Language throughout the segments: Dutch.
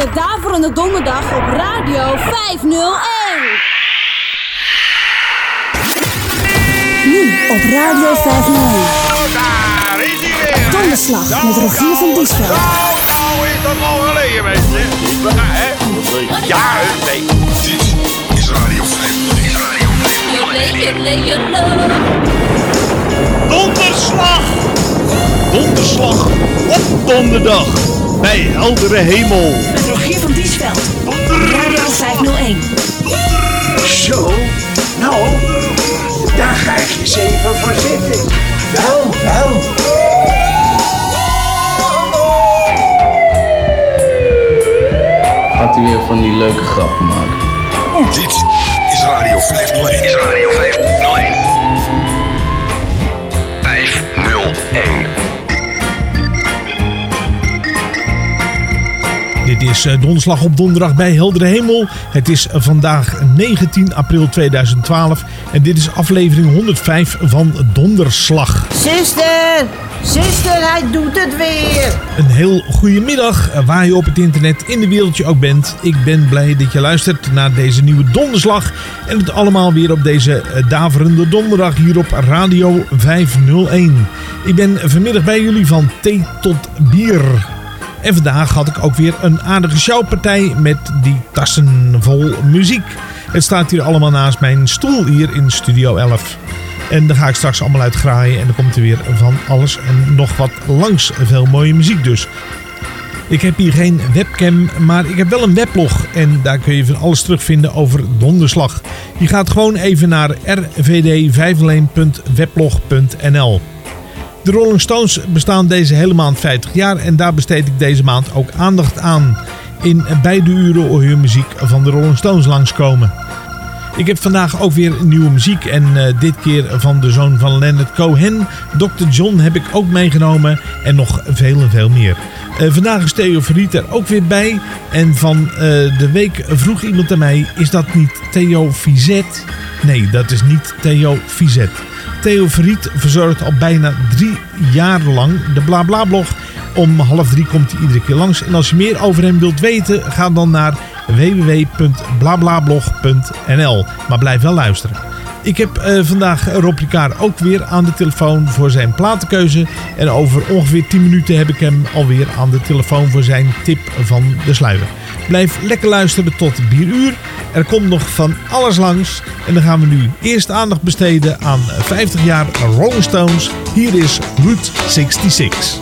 de Daverende Donderdag op Radio 501. Nu op Radio 501. Daar is hij weer. Donderslag met Rogier van Diesveld. Nou, nou is dat al geleden, mensen. Gaan, hè? Ja, nee. Dit is Radio 501. Is Radio 501. Donderslag! Donderslag op donderdag bij heldere hemel. 101. Zo, nou, daar ga ik je even voor zitten. Wel, wel. Gaat u weer van die leuke grappen maken? Dit is Radio 501. Is Radio 501. 501. Dit is eh, donderslag op donderdag bij heldere hemel. Het is vandaag 19 april 2012 en dit is aflevering 105 van Donderslag. Zuster, zuster, hij doet het weer. Een heel goede middag, eh, waar je op het internet in de wereld je ook bent. Ik ben blij dat je luistert naar deze nieuwe donderslag. En het allemaal weer op deze eh, daverende donderdag hier op Radio 501. Ik ben vanmiddag bij jullie van thee tot bier. En vandaag had ik ook weer een aardige showpartij met die tassen vol muziek. Het staat hier allemaal naast mijn stoel hier in Studio 11. En daar ga ik straks allemaal uit graaien en dan komt er weer van alles en nog wat langs. Veel mooie muziek dus. Ik heb hier geen webcam, maar ik heb wel een weblog. En daar kun je van alles terugvinden over donderslag. Je gaat gewoon even naar rvd501.weblog.nl De Rolling Stones bestaan deze hele maand 50 jaar. En daar besteed ik deze maand ook aandacht aan. In beide uren hoor je muziek van de Rolling Stones langskomen. Ik heb vandaag ook weer nieuwe muziek en eh, dit keer van de zoon van Leonard Cohen. Dr. John heb ik ook meegenomen en nog veel en veel meer. Eh, vandaag is Theo Verriet er ook weer bij. En van eh, de week vroeg iemand aan mij, is dat niet Theo Vizet? Nee, dat is niet Theo Vizet. Theo Verriet verzorgt al bijna drie jaar lang de BlaBla-blog. Om half drie komt hij iedere keer langs. En als je meer over hem wilt weten, ga dan naar www.blablablog.nl. Maar blijf wel luisteren. Ik heb eh, vandaag Rob Ricard ook weer aan de telefoon voor zijn platenkeuze. En over ongeveer 10 minuten heb ik hem alweer aan de telefoon voor zijn tip van de sluier. Blijf lekker luisteren tot bieruur. Er komt nog van alles langs. En dan gaan we nu eerst aandacht besteden aan 50 jaar Rolling Stones. Hier is Route 66.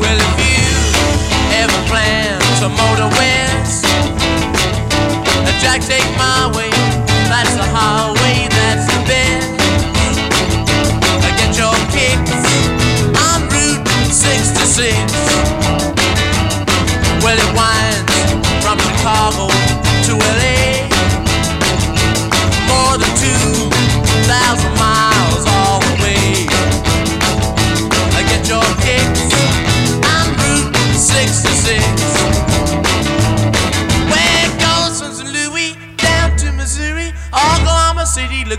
Well, if ever to my way. That's the highway,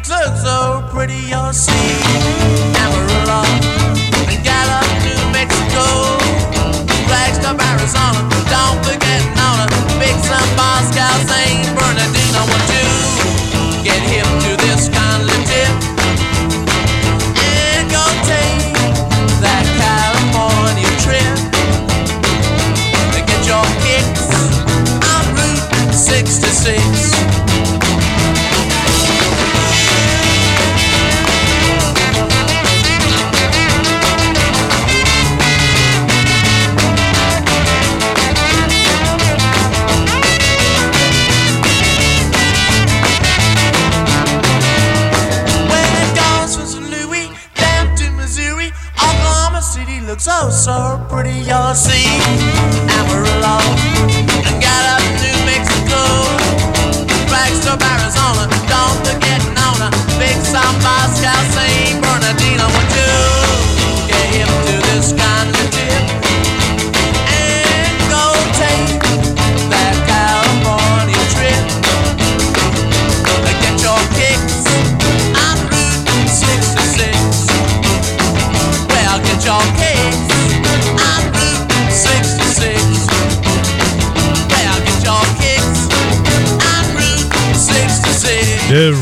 looks so, pretty. You'll see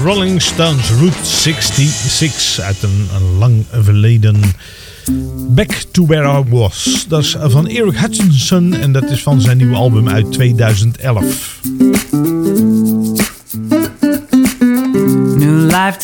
Rolling Stones Route 66 uit een, lang verleden. Back to Where I Was. Dat is van Eric Hutchinson en dat is van zijn nieuwe album uit 2011. New life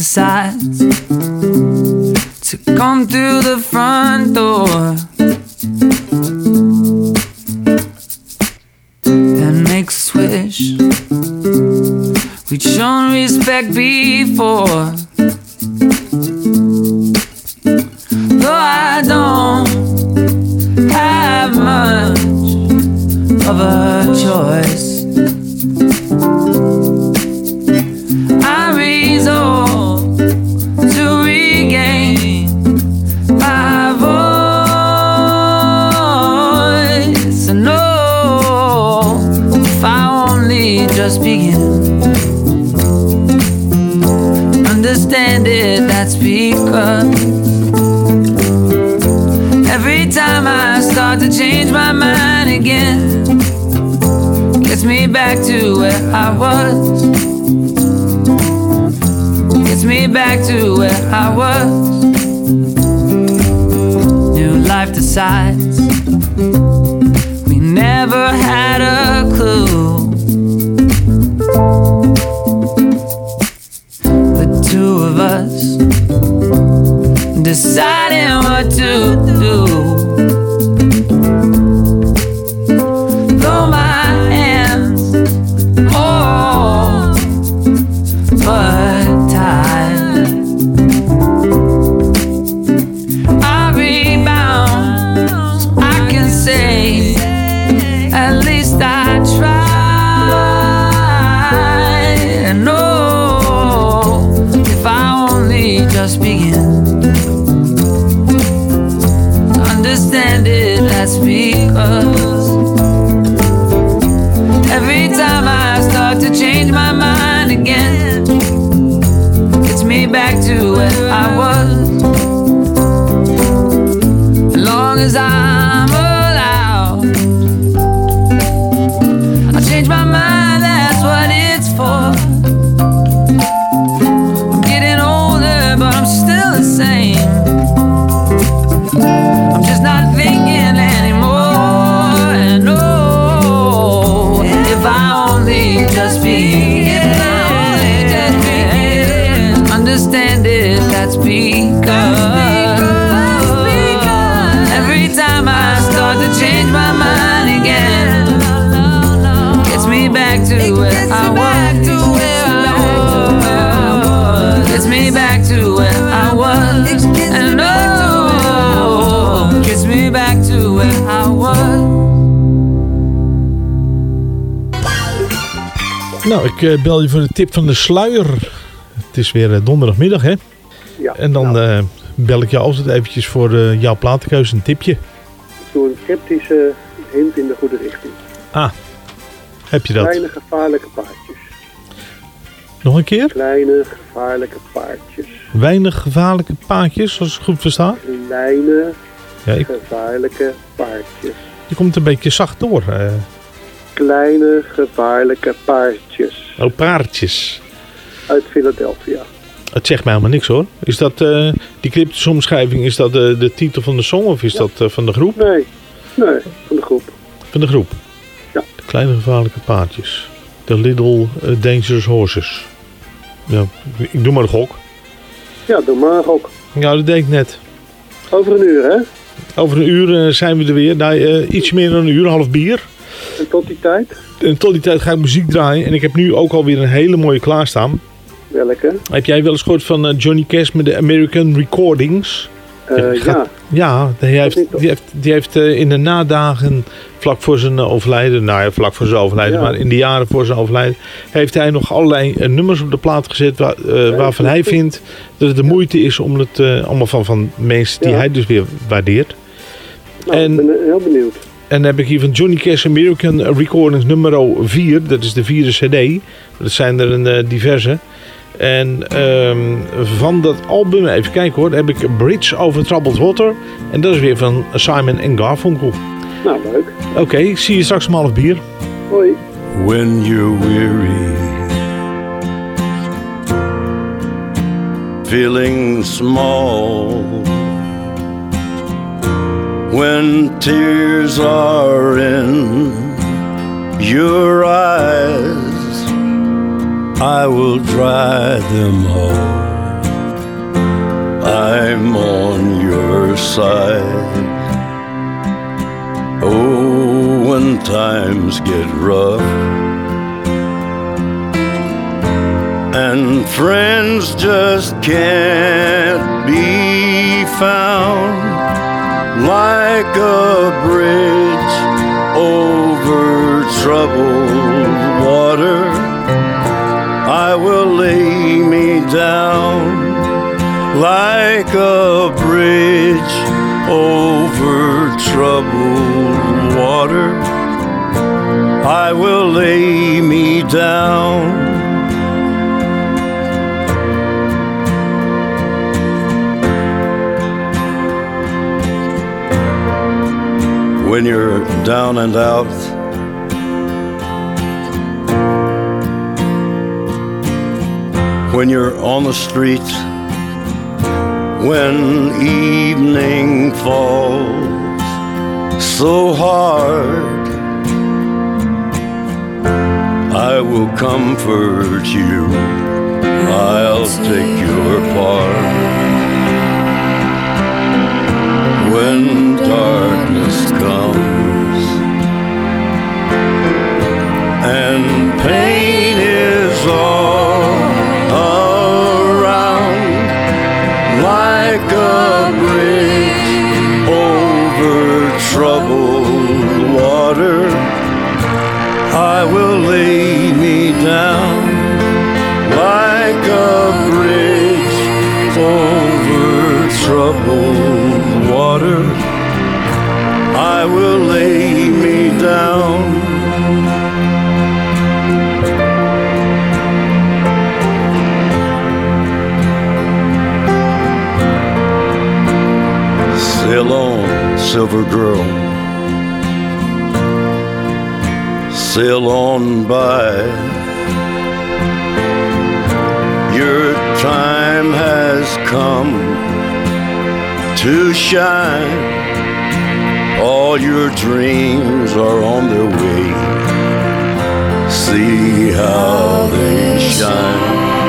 ik eh, bel je voor de tip van de sluier. Het is weer eh, donderdagmiddag, hè? Ja, En dan nou, eh, bel ik je altijd eventjes voor jouw platenkeuze een tipje. ik doe een sceptische hint in de goede richting. Ah, heb je dat? Kleine gevaarlijke paardjes. Nog een keer? Kleine gevaarlijke paardjes. Weinig gevaarlijke paadjes, als ik goed versta. Kleine Ja, ik, gevaarlijke paardjes. je komt een beetje zacht door. eh. Kleine gevaarlijke paardjes. oh, paardjes. Uit Philadelphia. Het zegt mij helemaal niks hoor. Is dat eh, die cryptische omschrijving, is dat de, de titel van de song of is dat eh, van de groep? Nee, nee, van de groep. Van de groep? Ja. De kleine gevaarlijke paardjes. The Little eh, Dangerous Horses. Ja, ik doe maar een gok. Ja, doe maar ook. Ja, dat deed ik net. Over een uur, hè? Over een uur eh, zijn we er weer. Nou, eh, iets meer dan een uur, half bier. En tot die tijd? En tot die tijd ga ik muziek draaien. En ik heb nu ook alweer een hele mooie klaarstaan. Welke? Heb jij wel eens gehoord van eh, Johnny Cash met de American Recordings? Eh, Ja, ja. die heeft, die heeft, die heeft eh, in de nadagen, vlak voor zijn overlijden, nou ja, vlak voor zijn overlijden, Ja. maar in de jaren voor zijn overlijden, heeft hij nog allerlei nummers op de plaat gezet waar, waarvan hij vindt dat het de moeite is om het, allemaal van, van mensen die hij dus weer waardeert. Nou, En- ik ben heel benieuwd. En dan heb ik hier van Johnny Cash American Recordings nummer 4. Dat is de vierde cd. Dat zijn er een eh, diverse. En ehm, van dat album, even kijken hoor, heb ik Bridge Over Troubled Water. En dat is weer van Simon en Garfunkel. Nou, leuk. Oké, ik zie je straks om half bier. Hoi. When you're weary feeling small. When tears are in your eyes, I will dry them all. I'm on your side. Oh, when times get rough and friends just can't be found like a bridge over troubled water. I will lay me down like a bridge over troubled water. I will lay me down. When you're down and out, when you're on the street when evening falls so hard, I will comfort you. I'll take your part. When darkness comes and pain is all around like a bridge over troubled water. I will lay me down like a bridge over troubled water. I will lay me down. Sail on, silver girl. Sail on by. Your time has come to shine. All your dreams are on their way. See how they shine.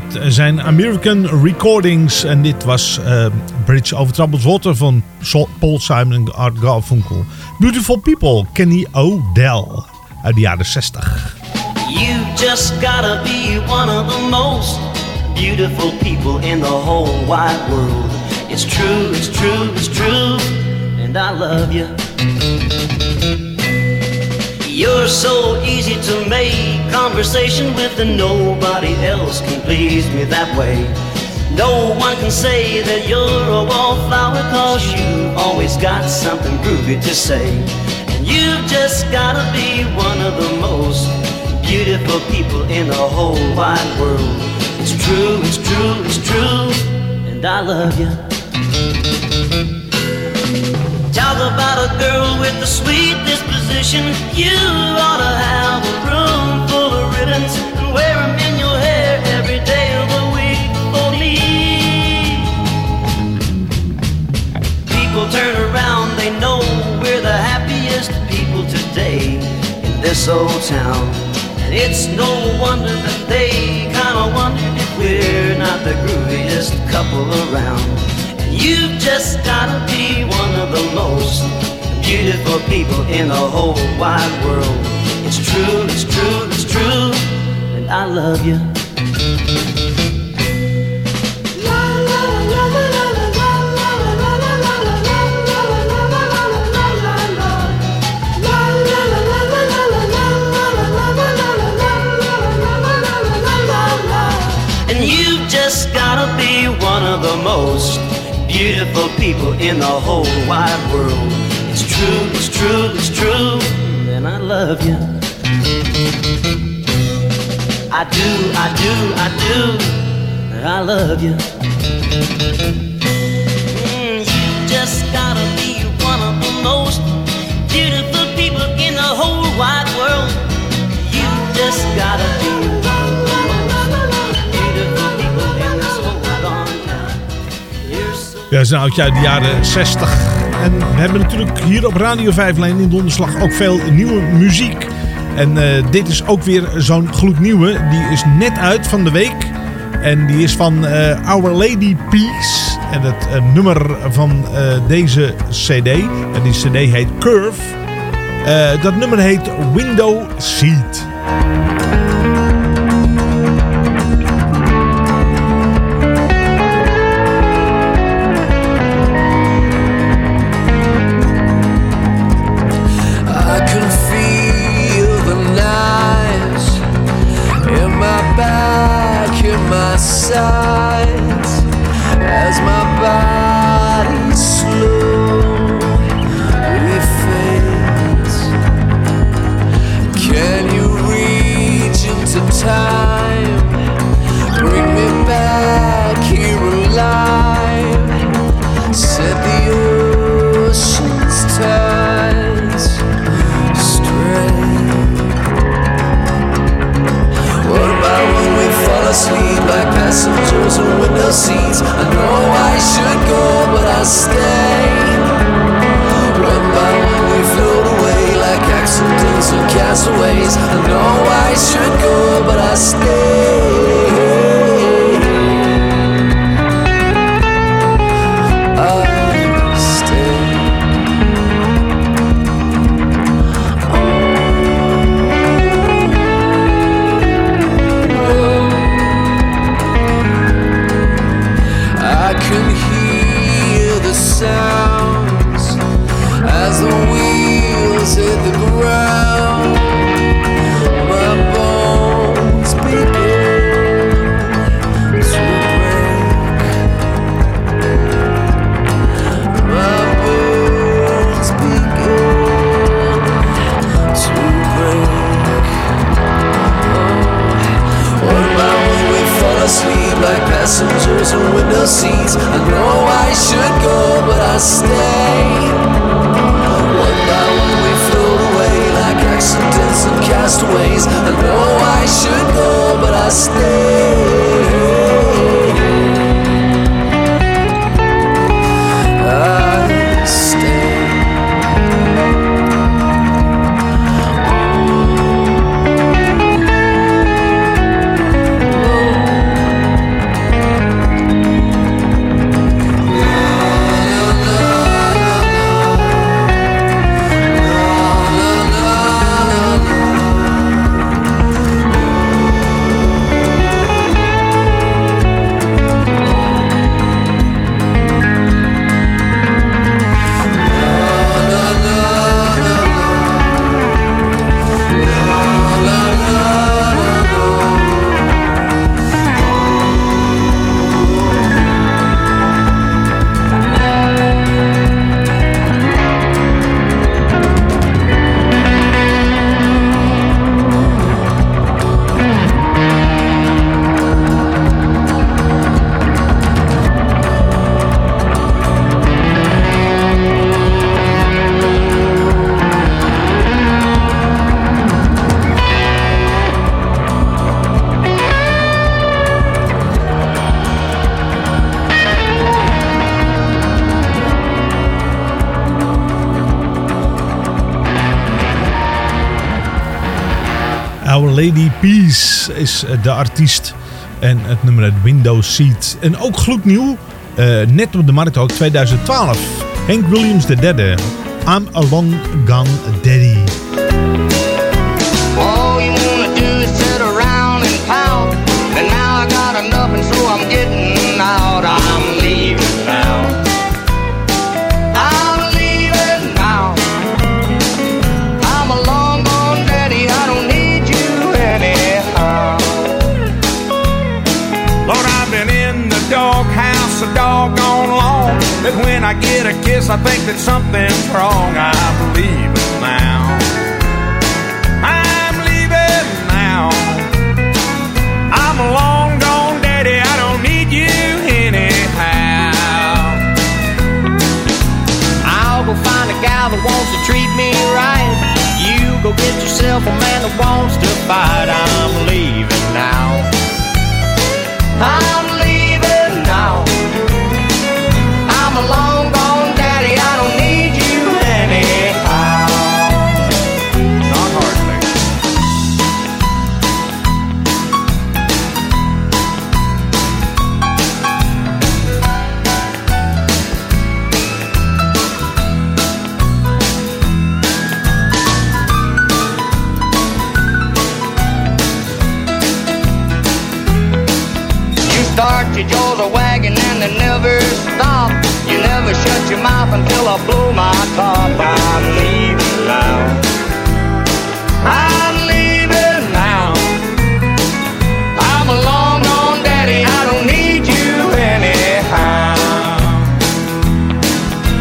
Met zijn American Recordings. En dit was eh, Bridge Over Troubled Water van Paul Simon en Art Garfunkel. Beautiful People, Kenny O'Dell uit de jaren 60. You just gotta be one of the most beautiful people in the whole wide world. It's true, it's true, it's true, and I love you. You're so easy to make conversation with, and nobody else can please me that way. No one can say that you're a wallflower, cause you always got something groovy to say. And you've just gotta be one of the most beautiful people in the whole wide world. It's true, it's true, it's true, and I love you. Talk about a girl with a sweet disposition. You ought to have a room People turn around, they know we're the happiest people today in this old town. And it's no wonder that they kinda wondered if we're not the grooviest couple around. And you've just gotta be one of the most beautiful people in the whole wide world. It's true, it's true, it's true, and I love you. just gotta be one of the most beautiful people in the whole wide world. It's true, it's true, it's true, and I love you. I do, I do, I do, I love you. You mm, just gotta be one of the most beautiful people in the whole wide world. You just gotta be. Ja, dat is een uit de jaren 60. En we hebben natuurlijk hier op Radio 5 Lijn in Donderslag ook veel nieuwe muziek. En eh, dit is ook weer zo'n gloednieuwe. Die is net uit van de week. En die is van eh, Our Lady Peace. En het eh, nummer van deze cd. En die cd heet Curve. Dat nummer heet Window Seat. Seats? I know I should go, but I stay. What about when we float away like accidents and castaways? I know I should go, but I stay. Is de artiest. En het nummer het Window Seat. En ook gloednieuw. eh, net op de markt ook 2012. Hank Williams III. I'm a long gone daddy. I think that something's wrong. I believe it now. I'm leaving now. I'm long gone daddy. I don't need you anyhow. I'll go find a gal that wants to treat me right. You go get yourself a man that wants to fight. I'm leaving now. I'm until I blow my top. I'm leaving now. I'm leaving now. I'm a long gone daddy. I don't need you anyhow.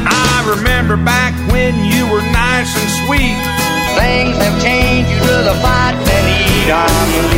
I remember back when you were nice and sweet. Things have changed. You rather fight than eat. I'm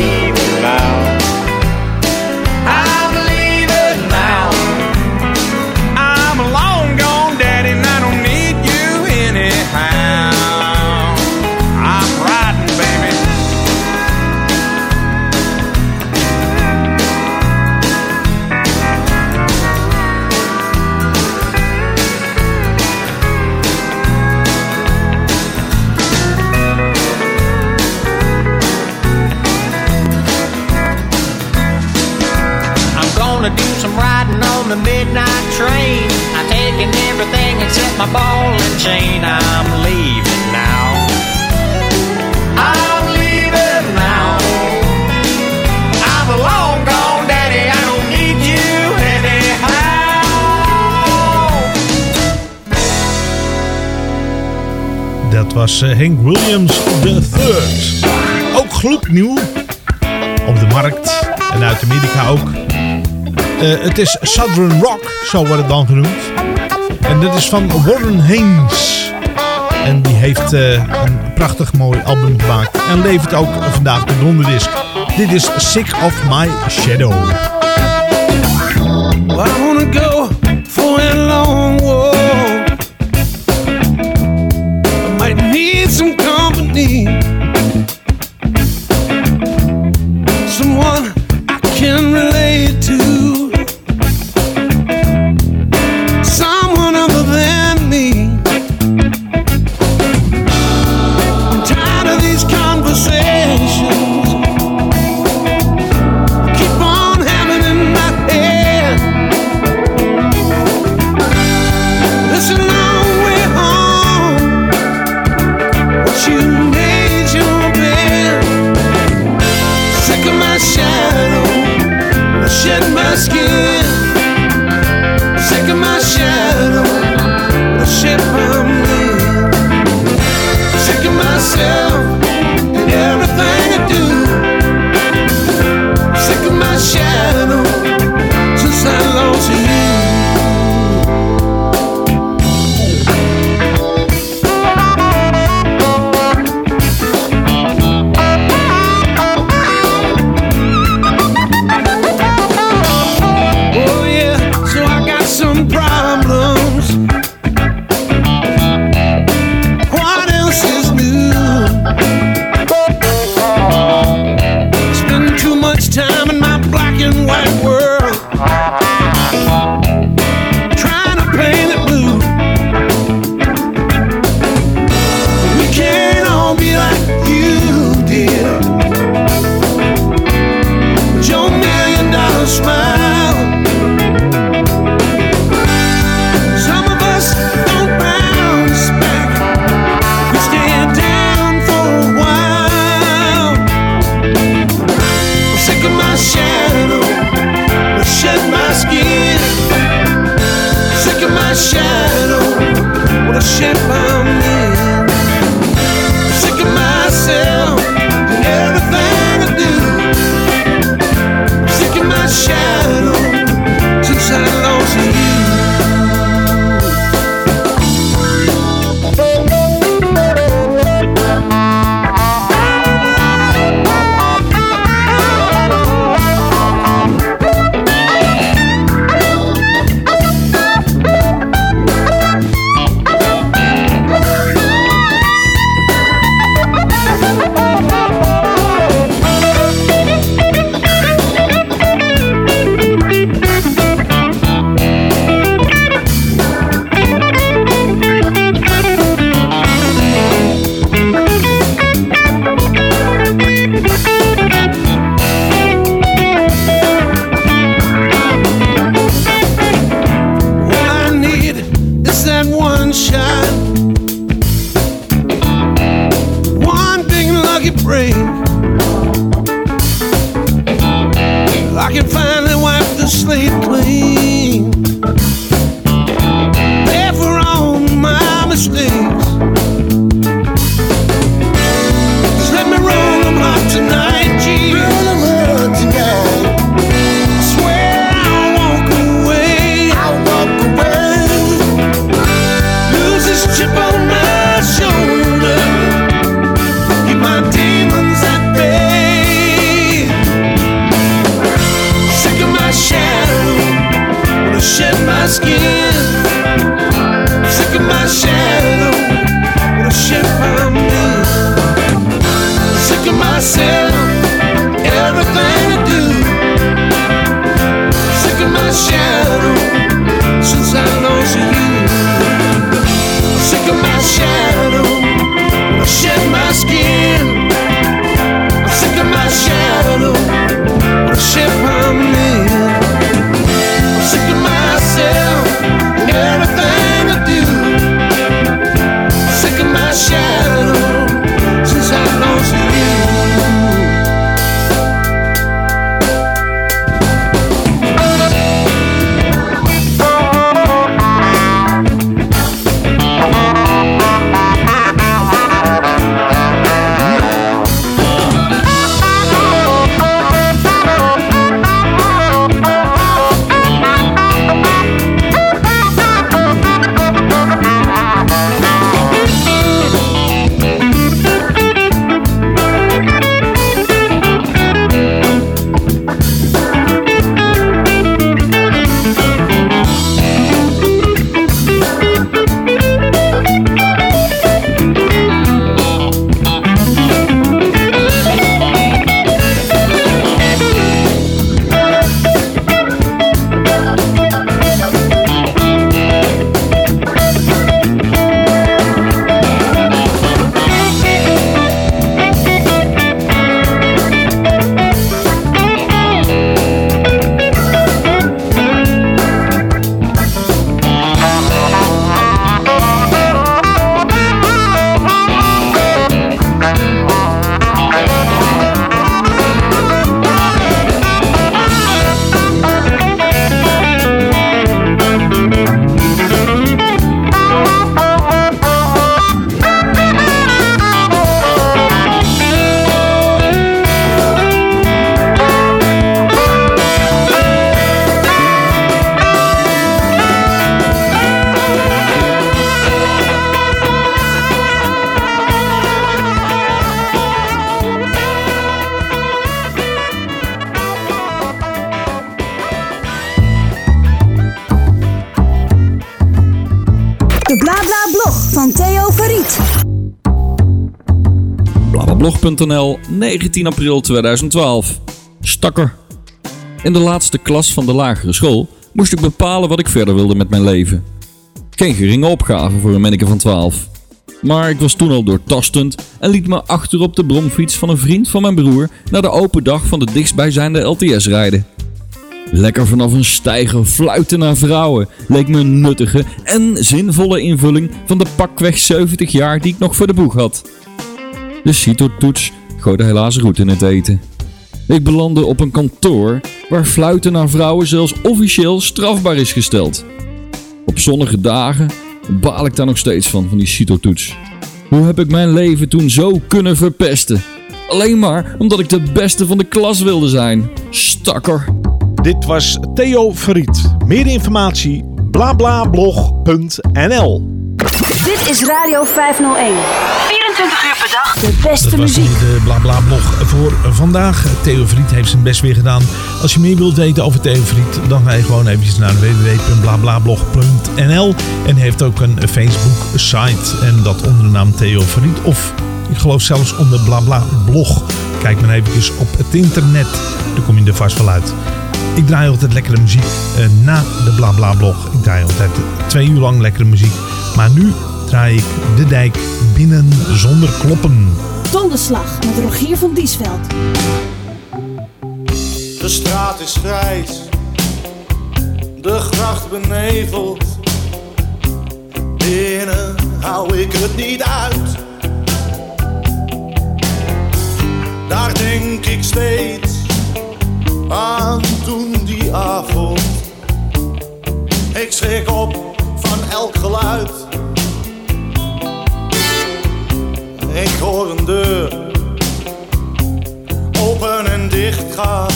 my ball and chain. I'm leaving now. I'm leaving now. I'm long gone daddy. I don't need you anyhow. Dat was eh, Hank Williams III. Ook gloednieuw op de markt en uit Amerika ook. Eh, het is Southern Rock, zo wordt het dan genoemd. En dat is van Warren Haynes. En die heeft eh, een prachtig mooi album gemaakt. En levert ook vandaag de donderdisc. Dit is Sick of My Shadow. sleep. Blablablog.nl, 19 april 2012. Stakker. In de laatste klas van de lagere school moest ik bepalen wat ik verder wilde met mijn leven. Geen geringe opgave voor een manneke van 12. Maar ik was toen al doortastend en liet me achter op de bromfiets van een vriend van mijn broer naar de open dag van de dichtstbijzijnde LTS rijden. Lekker vanaf een steiger fluiten naar vrouwen leek me een nuttige en zinvolle invulling van de pakweg 70 jaar die ik nog voor de boeg had. De CITO-toets gooide helaas roet in het eten. Ik belandde op een kantoor waar fluiten naar vrouwen zelfs officieel strafbaar is gesteld. Op zonnige dagen baal ik daar nog steeds van, van die CITO-toets. Hoe heb ik mijn leven toen zo kunnen verpesten? Alleen maar omdat ik de beste van de klas wilde zijn. Stakker. Dit was Theo Verriet. Meer informatie blablablog.nl Dit is Radio 501. 24 uur per dag. De beste Dat was muziek. de blablablog voor vandaag. Theo Verriet heeft zijn best weer gedaan. Als je meer wilt weten over Theo Verriet, dan ga je gewoon eventjes naar www.blablablog.nl en heeft ook een Facebook site en dat onder de naam Theo Verriet of ik geloof zelfs onder blablablog. Kijk maar eventjes op het internet, dan kom je er vast wel uit. Ik draai altijd lekkere muziek eh, na de blablablog. Ik draai altijd twee uur lang lekkere muziek. Maar nu draai ik de dijk binnen zonder kloppen. Donderslag met Rogier van Diesveld. De straat is grijs, de gracht beneveld. Binnen hou ik het niet uit. steeds aan toen die avond. Ik schrik op van elk geluid. Ik hoor een deur open en dicht gaan.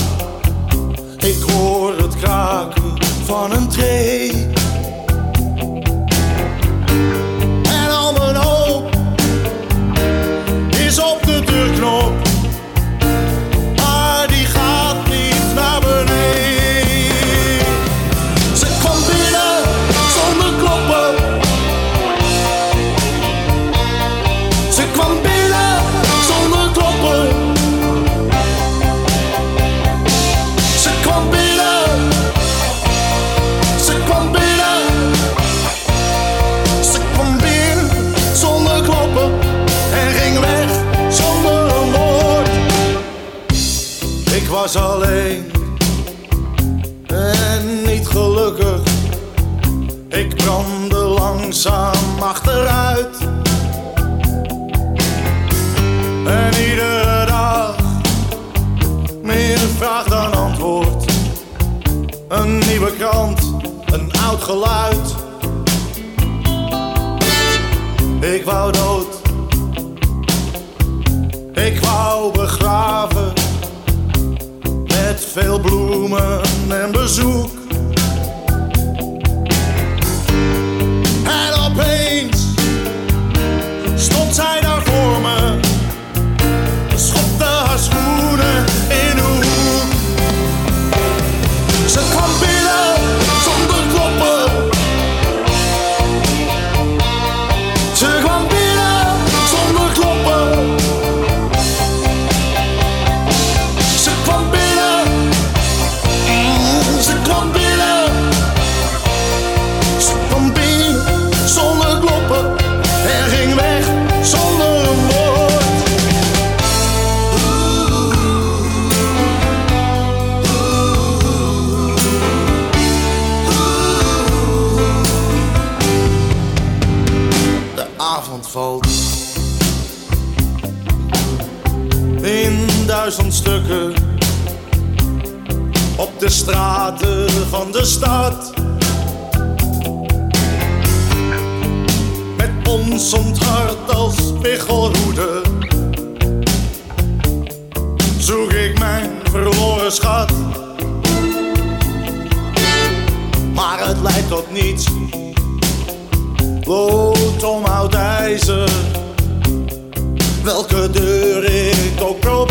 Ik hoor het kraken van een tree. En al mijn hoop is op de deurknop. Langzaam achteruit. En iedere dag meer vraag dan antwoord. Een nieuwe krant, een oud geluid. Ik wou dood. Ik wou begraven. Met veel bloemen en bezoek. Duizend stukken op de straten van de stad. Met ons onthart als spiegelhoede zoek ik mijn verloren schat. Maar het leidt tot niets. Lood om oud ijzer. Welke deur ik ook probeer.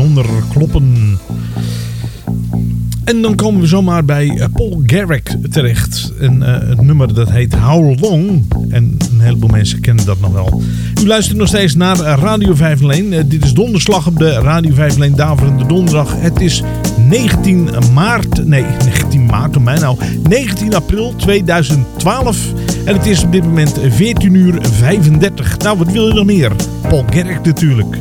Zonder kloppen. En dan komen we zomaar bij eh, Paul Garrick terecht. En eh, het nummer dat heet How Long. En een heleboel mensen kennen dat nog wel. U luistert nog steeds naar Radio 501. Eh, dit is donderslag op de Radio 501 Daverende Donderdag. Het is 19 maart, nee 19 maart, om mij nou. 19 april 2012. En het is op dit moment 14 uur 35. Nou, wat wil je nog meer? Paul Garrick natuurlijk.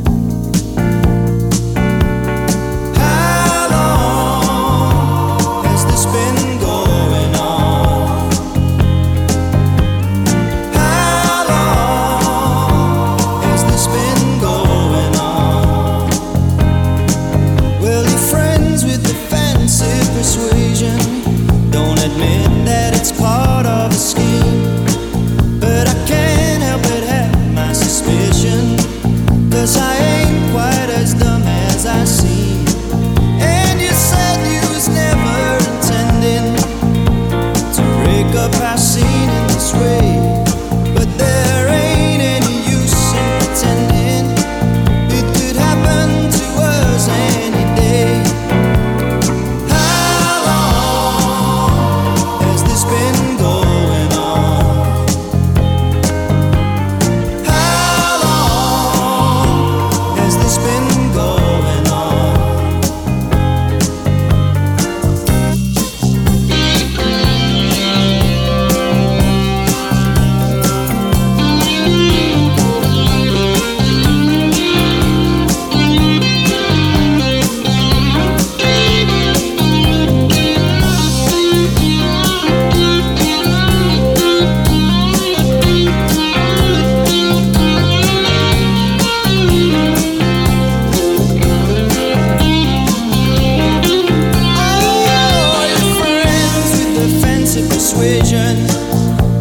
persuasion.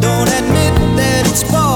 Don't admit that it's possible.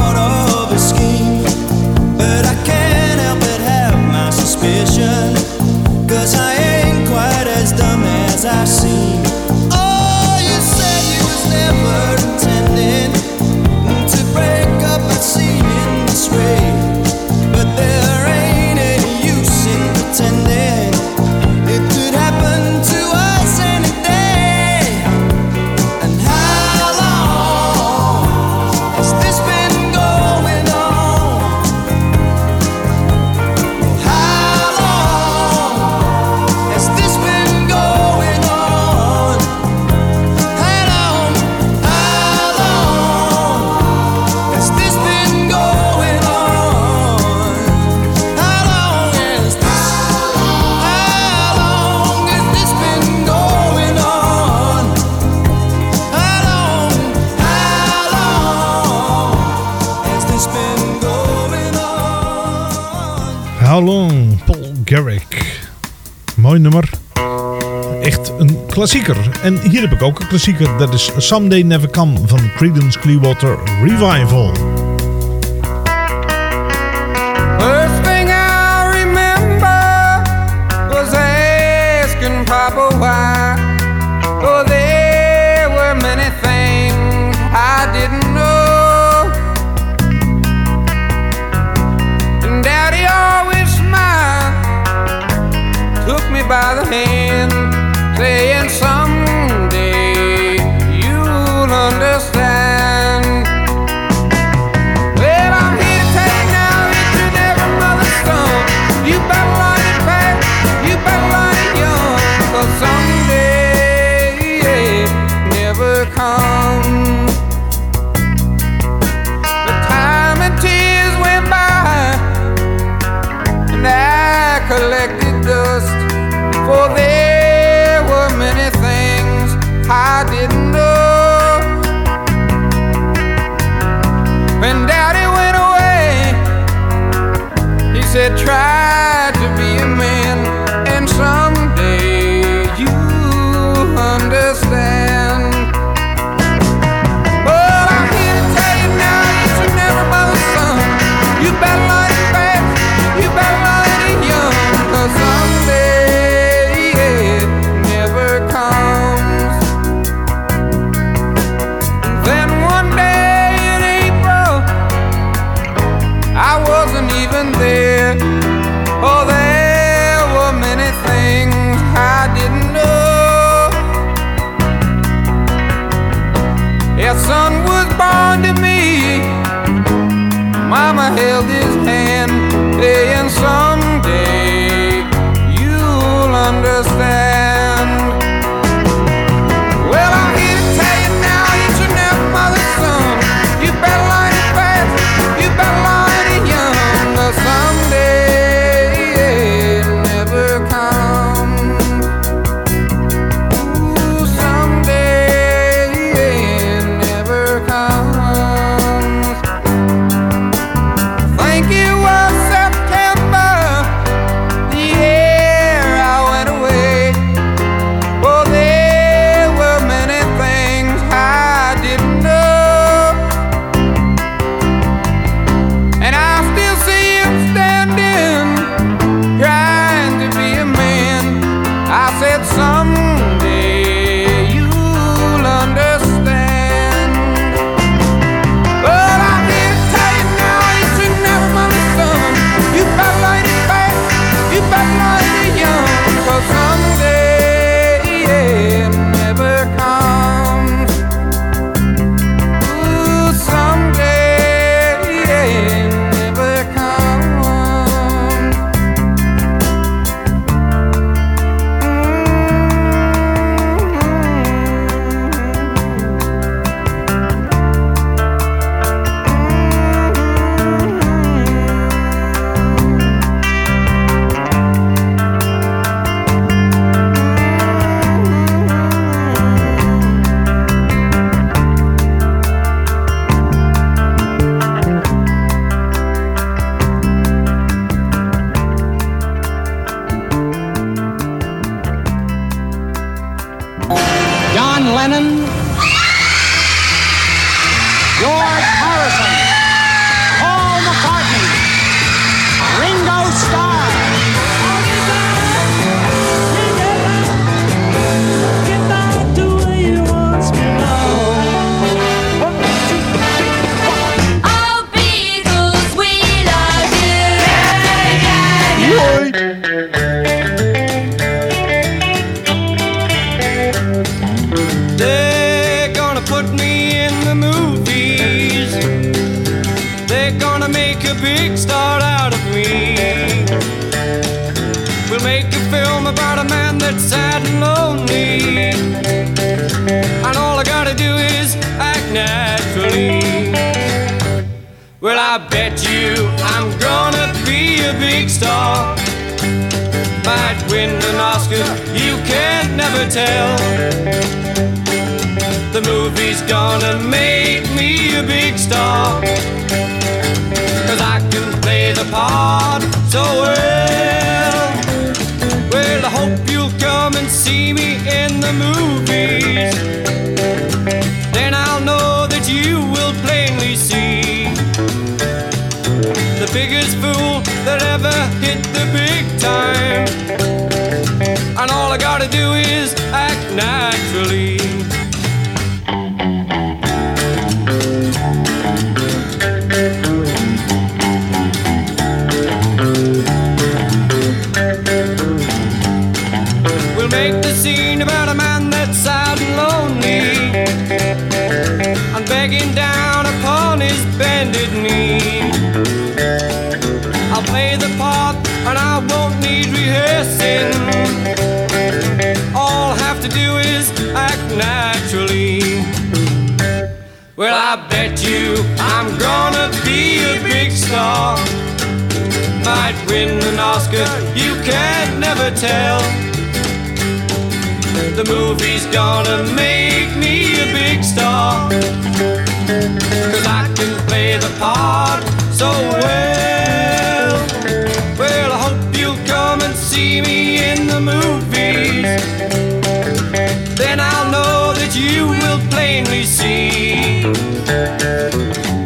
klassieker. En hier heb ik ook een klassieker. Dat is Someday Never Come van Creedence Clearwater Revival.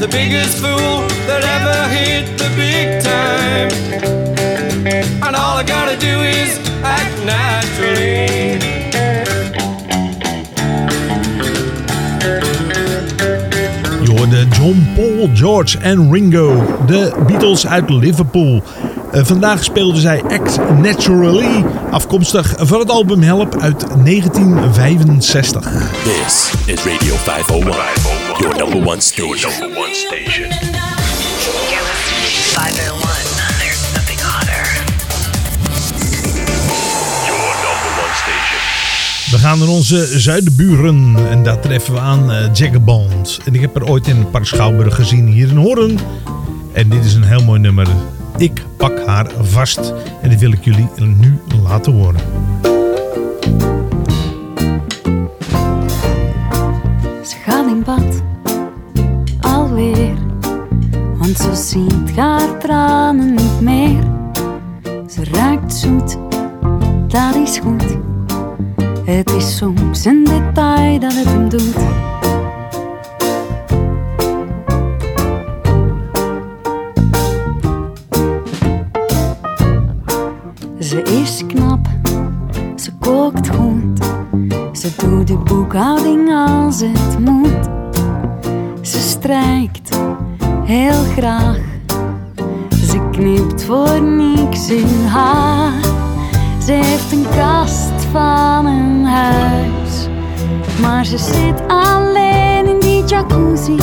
The biggest fool that ever hit the big time. And all I gotta do is act naturally. Je hoorde John, Paul, George en Ringo, de Beatles uit Liverpool. Eh, vandaag speelden zij Act Naturally, afkomstig van het album Help uit 1965. This is Radio 501, your number one station. number one station. There's nothing hotter. Your number one station. We gaan naar onze zuidenburen en daar treffen we aan uh, Jaggerband. En ik heb haar ooit in het Park Schouwburg gezien hier in Hoorn. En dit is een heel mooi nummer. Ik pak haar vast. En dit wil ik jullie nu laten horen. Ziet haar tranen niet meer. Ze ruikt zoet, dat is goed. Het is soms een detail dat het hem doet. Ze is knap, ze kookt goed. Ze doet de boekhouding als het moet. Ze strijkt Ze knipt voor niks in haar. Ze heeft een kast van een huis. Maar ze zit alleen in die jacuzzi.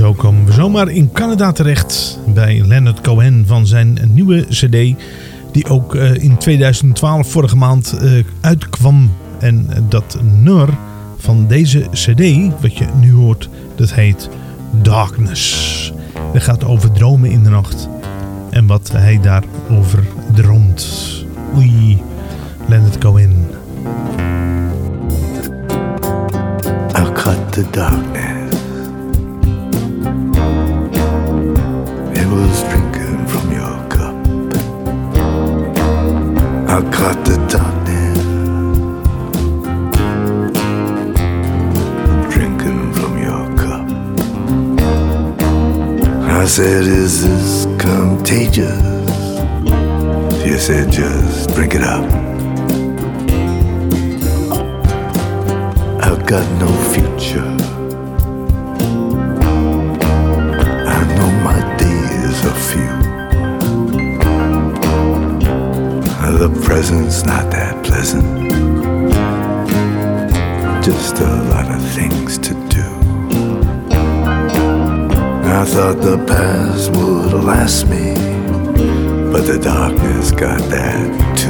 Zo komen we zomaar in Canada terecht bij Leonard Cohen van zijn nieuwe CD, die ook eh, in 2012 vorige maand eh, uitkwam. En dat nummer van deze CD, wat je nu hoort, dat heet Darkness. Dat gaat over dromen in de nacht en wat hij daarover droomt. Oei, Leonard Cohen. I'll cut the darkness. I'll cut the darkness. Drinking from your cup. I said, Is this contagious? You said, Just drink it up. I've got no future. The present's not that pleasant. Just a lot of things to do. I thought the past would last me, but the darkness got that too.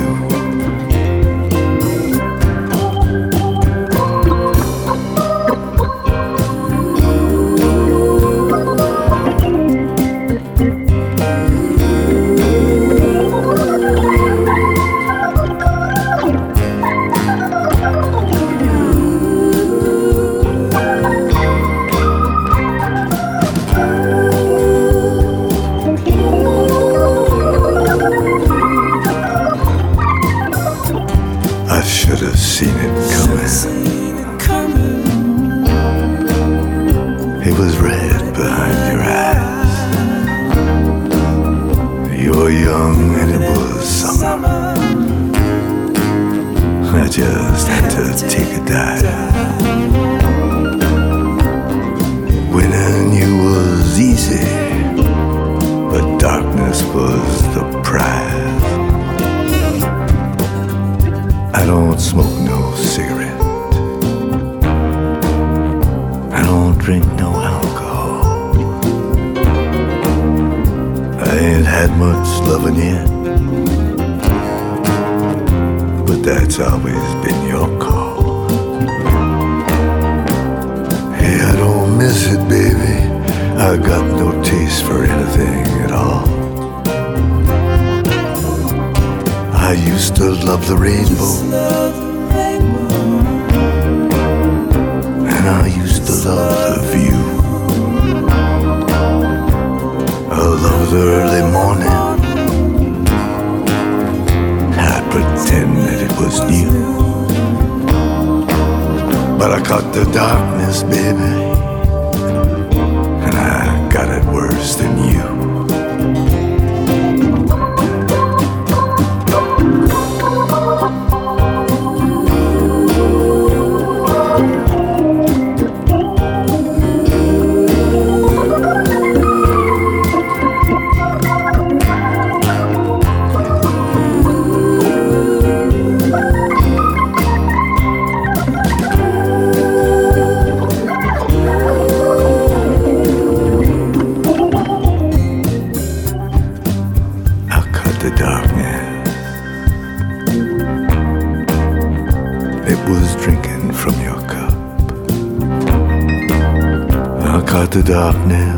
The darkness.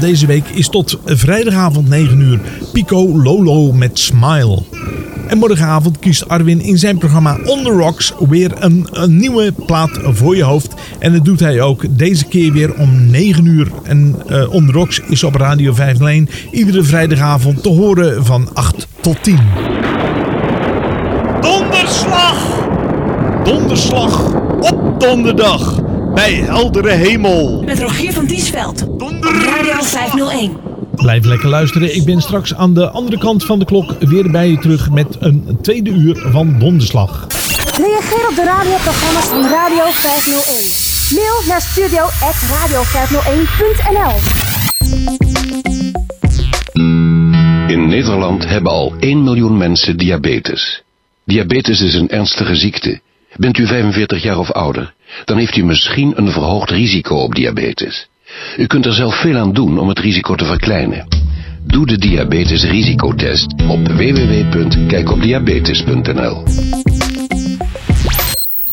deze week is tot vrijdagavond 9 uur Pico Lolo met Smile. En morgenavond kiest Arwin in zijn programma On The Rocks weer een, een, nieuwe plaat voor je hoofd. En dat doet hij ook deze keer weer om 9 uur. En uh, On The Rocks is op Radio 501 iedere vrijdagavond te horen van 8 tot 10. Donderslag! Donderslag op donderdag! bij heldere hemel. Met Rogier van Diesveld. Donder. Radio 501. Blijf lekker luisteren. Ik ben straks aan de andere kant van de klok weer bij je terug met een tweede uur van Donderslag. Reageer op de radioprogramma's van Radio 501. Mail naar studio.radio501.nl In Nederland hebben al 1 miljoen mensen diabetes. Diabetes is een ernstige ziekte. Bent u 45 jaar of ouder? dan heeft u misschien een verhoogd risico op diabetes. U kunt er zelf veel aan doen om het risico te verkleinen. Doe de diabetes risicotest op www.kijkopdiabetes.nl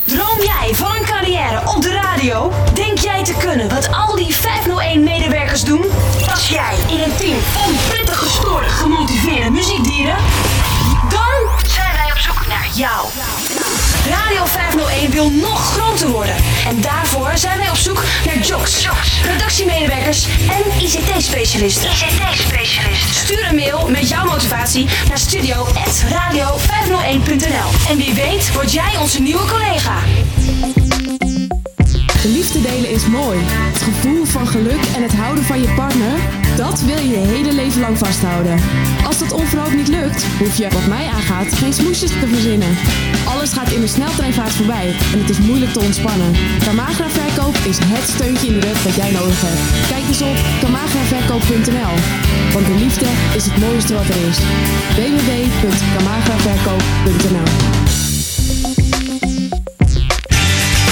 Droom jij van een carrière op de radio? Denk jij te kunnen wat al die 501-medewerkers doen? Als jij in een team van prettig gestoorde, gemotiveerde muziekdieren? Dan zijn wij op zoek naar jou. Radio 501 wil nog groter worden. En daarvoor zijn wij op zoek naar jocks, redactiemedewerkers en ICT-specialisten. ICT-specialisten. Stuur een mail met jouw motivatie naar studio.radio501.nl. En wie weet word jij onze nieuwe collega. De liefde delen is mooi. Het gevoel van geluk en het houden van je partner, dat wil je je hele leven lang vasthouden. Als dat onverhoopt niet lukt, hoef je, wat mij aangaat, geen smoesjes te verzinnen. Alles gaat in de sneltreinvaart voorbij en het is moeilijk te ontspannen. Camagra Verkoop is het steuntje in de rug dat jij nodig hebt. Kijk eens op camagraverkoop.nl, want de liefde is het mooiste wat er is. www.camagraverkoop.nl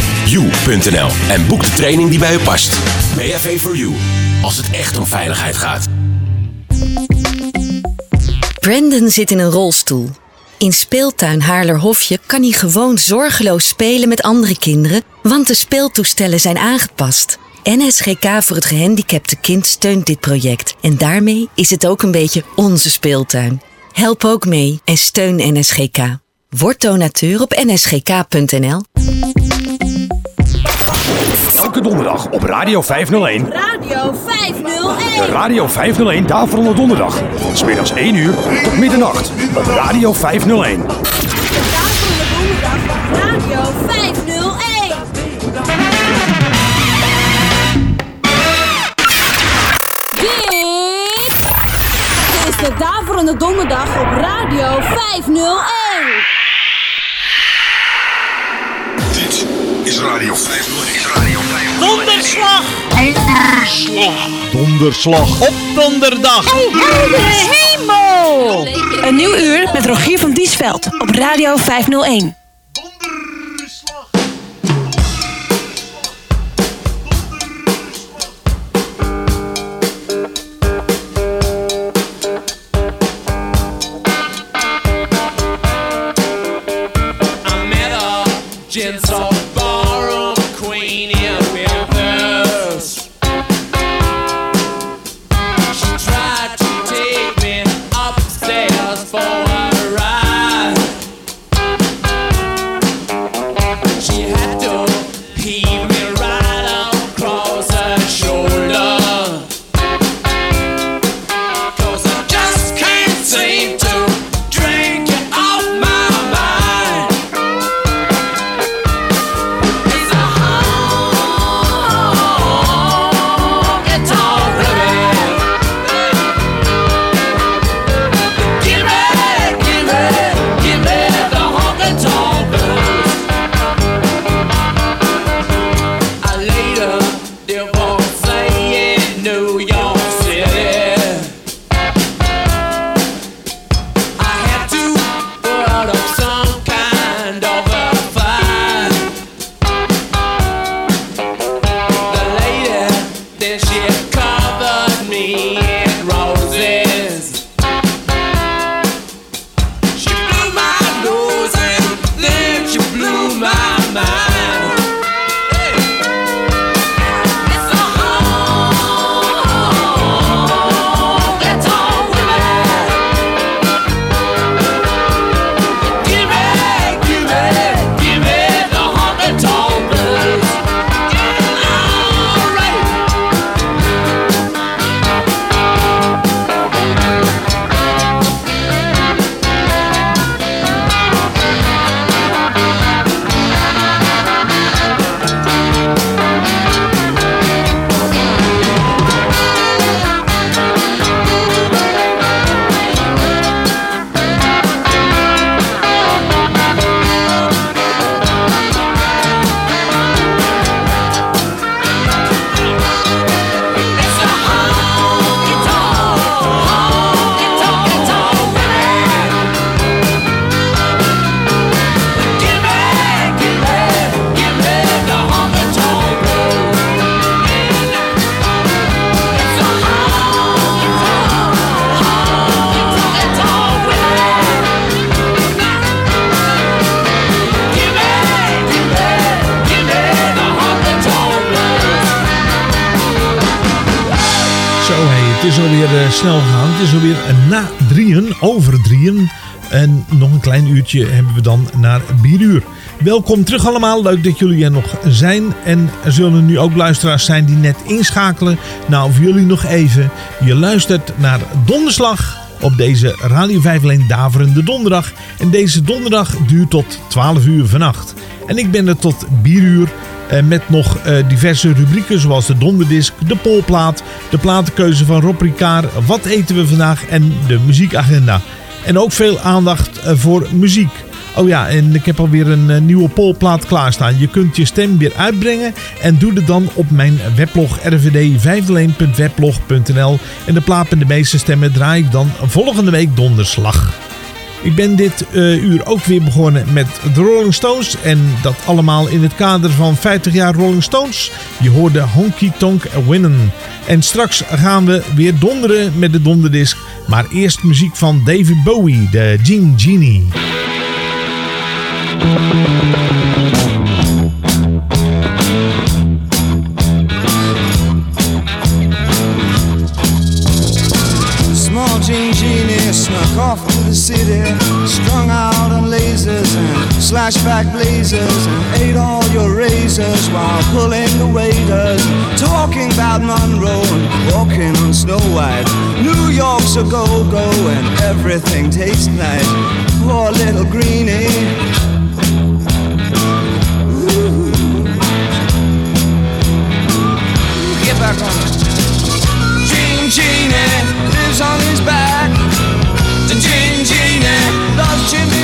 www.bav-4-u.nl en boek de training die bij u past. BHV for You, als het echt om veiligheid gaat. Brandon zit in een rolstoel. In speeltuin Haarlerhofje kan hij gewoon zorgeloos spelen met andere kinderen, want de speeltoestellen zijn aangepast. NSGK voor het gehandicapte kind steunt dit project en daarmee is het ook een beetje onze speeltuin. Help ook mee en steun NSGK. Word donateur op nsgk.nl. Elke donderdag op Radio 501. Radio 501. De Radio 501 Daverende Donderdag. Van smiddags 1 uur tot middernacht. Op Radio 501. Radio 501. Dit is de Daverende Donderdag op Radio 501. Is Radio 501. Is Radio 501. Donderslag. Donderslag. Donderslag. Op donderdag. Hey, hemel. Een nieuw uur met Rogier van Diesveld op Radio 501. Het is alweer uh, snel gegaan. Het is alweer na drieën, over drieën. En nog een klein uurtje hebben we dan naar bieruur. Welkom terug allemaal. Leuk dat jullie er nog zijn. En er zullen nu ook luisteraars zijn die net inschakelen. Nou, voor jullie nog even. Je luistert naar Donderslag op deze Radio 5 alleen Daverende Donderdag. En deze donderdag duurt tot 12 uur vannacht. En ik ben er tot bieruur. Eh, met nog eh, diverse rubrieken zoals de donderdisc, de polplaat, de platenkeuze van Rob Ricard, wat eten we vandaag en de muziekagenda. En ook veel aandacht eh, voor muziek. Oh ja, en ik heb alweer een nieuwe polplaat klaarstaan. Je kunt je stem weer uitbrengen en doe het dan op mijn weblog rvd501.weblog.nl. En de plaat met de meeste stemmen draai ik dan volgende week donderslag. Ik ben dit uh, uur ook weer begonnen met de Rolling Stones. En dat allemaal in het kader van 50 jaar Rolling Stones. Je hoorde Honky Tonk Winnen. En straks gaan we weer donderen met de donderdisc. Maar eerst muziek van David Bowie, de Jean Genie. The city, strung out on lasers and slash back blazers, and ate all your razors while pulling the waiters, talking about Monroe and walking on Snow White. New York's a go-go and everything tastes nice. Poor little greenie. Back on. Jean Genie lives on his back.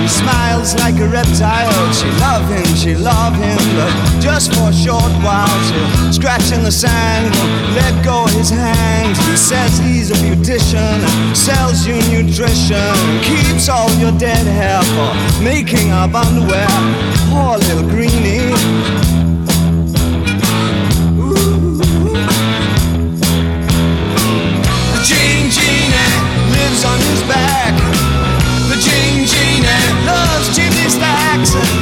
he smiles like a reptile. She love him, she love him, but just for a short while. She'll scratch in the sand, let go his hand. He says he's a beautician, sells you nutrition, keeps all your dead hair for making up underwear. Poor little greenie. Jean Genie lives on his back. reason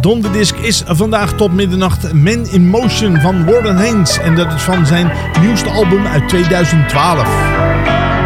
donderdisc is vandaag tot middernacht Man in Motion van Warren Haynes. En dat is van zijn nieuwste album uit 2012.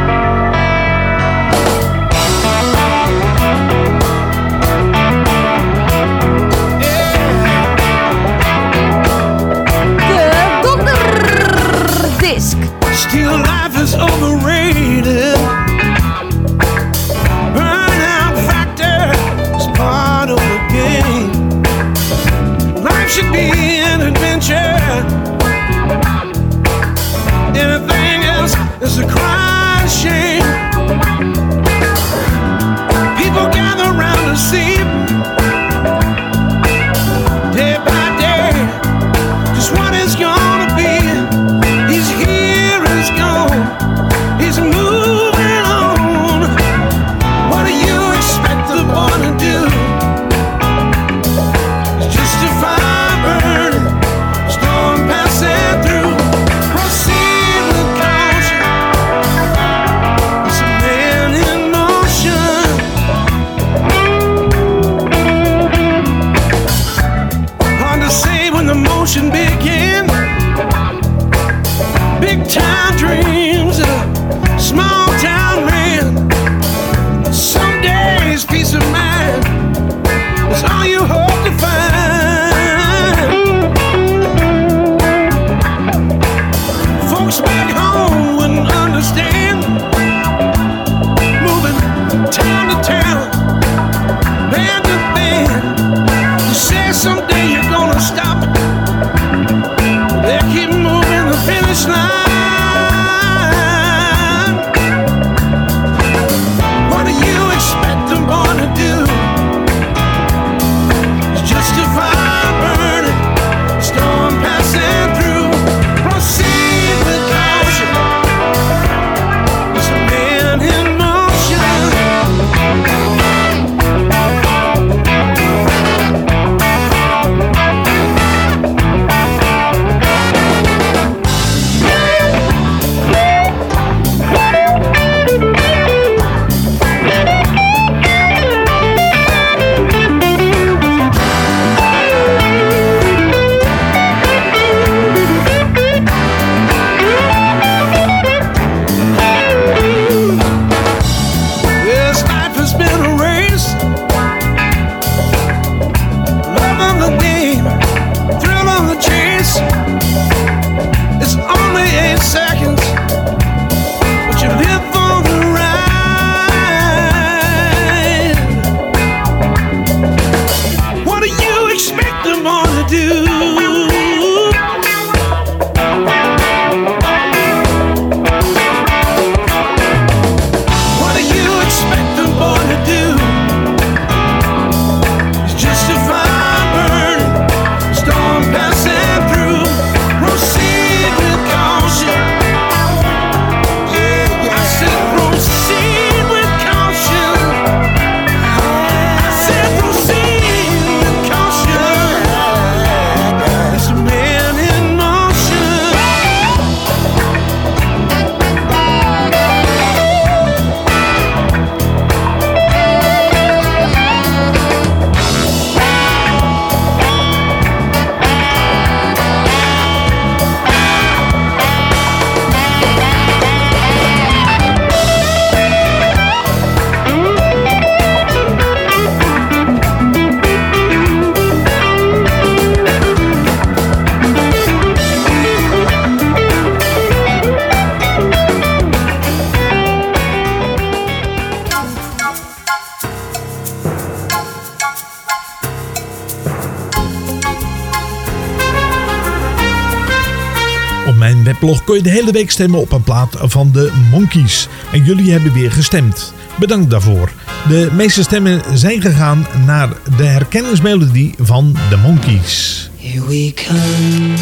kon de hele week stemmen op een plaat van de Monkeys. En jullie hebben weer gestemd. Bedankt daarvoor. De meeste stemmen zijn gegaan naar de herkenningsmelodie van de Monkeys. Here we come,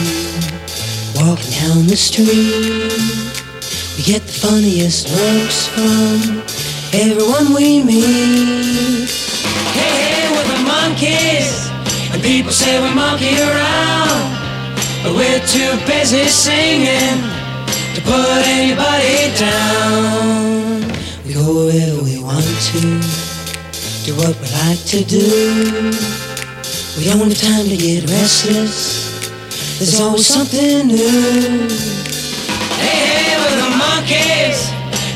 walking down the street. We get the funniest looks from everyone we meet. Hey, hey, we're the monkeys. And people say we monkey around. But we're too busy singing. Put anybody down. We go wherever we want to, do what we like to do. We don't have time to get restless. There's always something new. Hey, hey, we're the monkeys,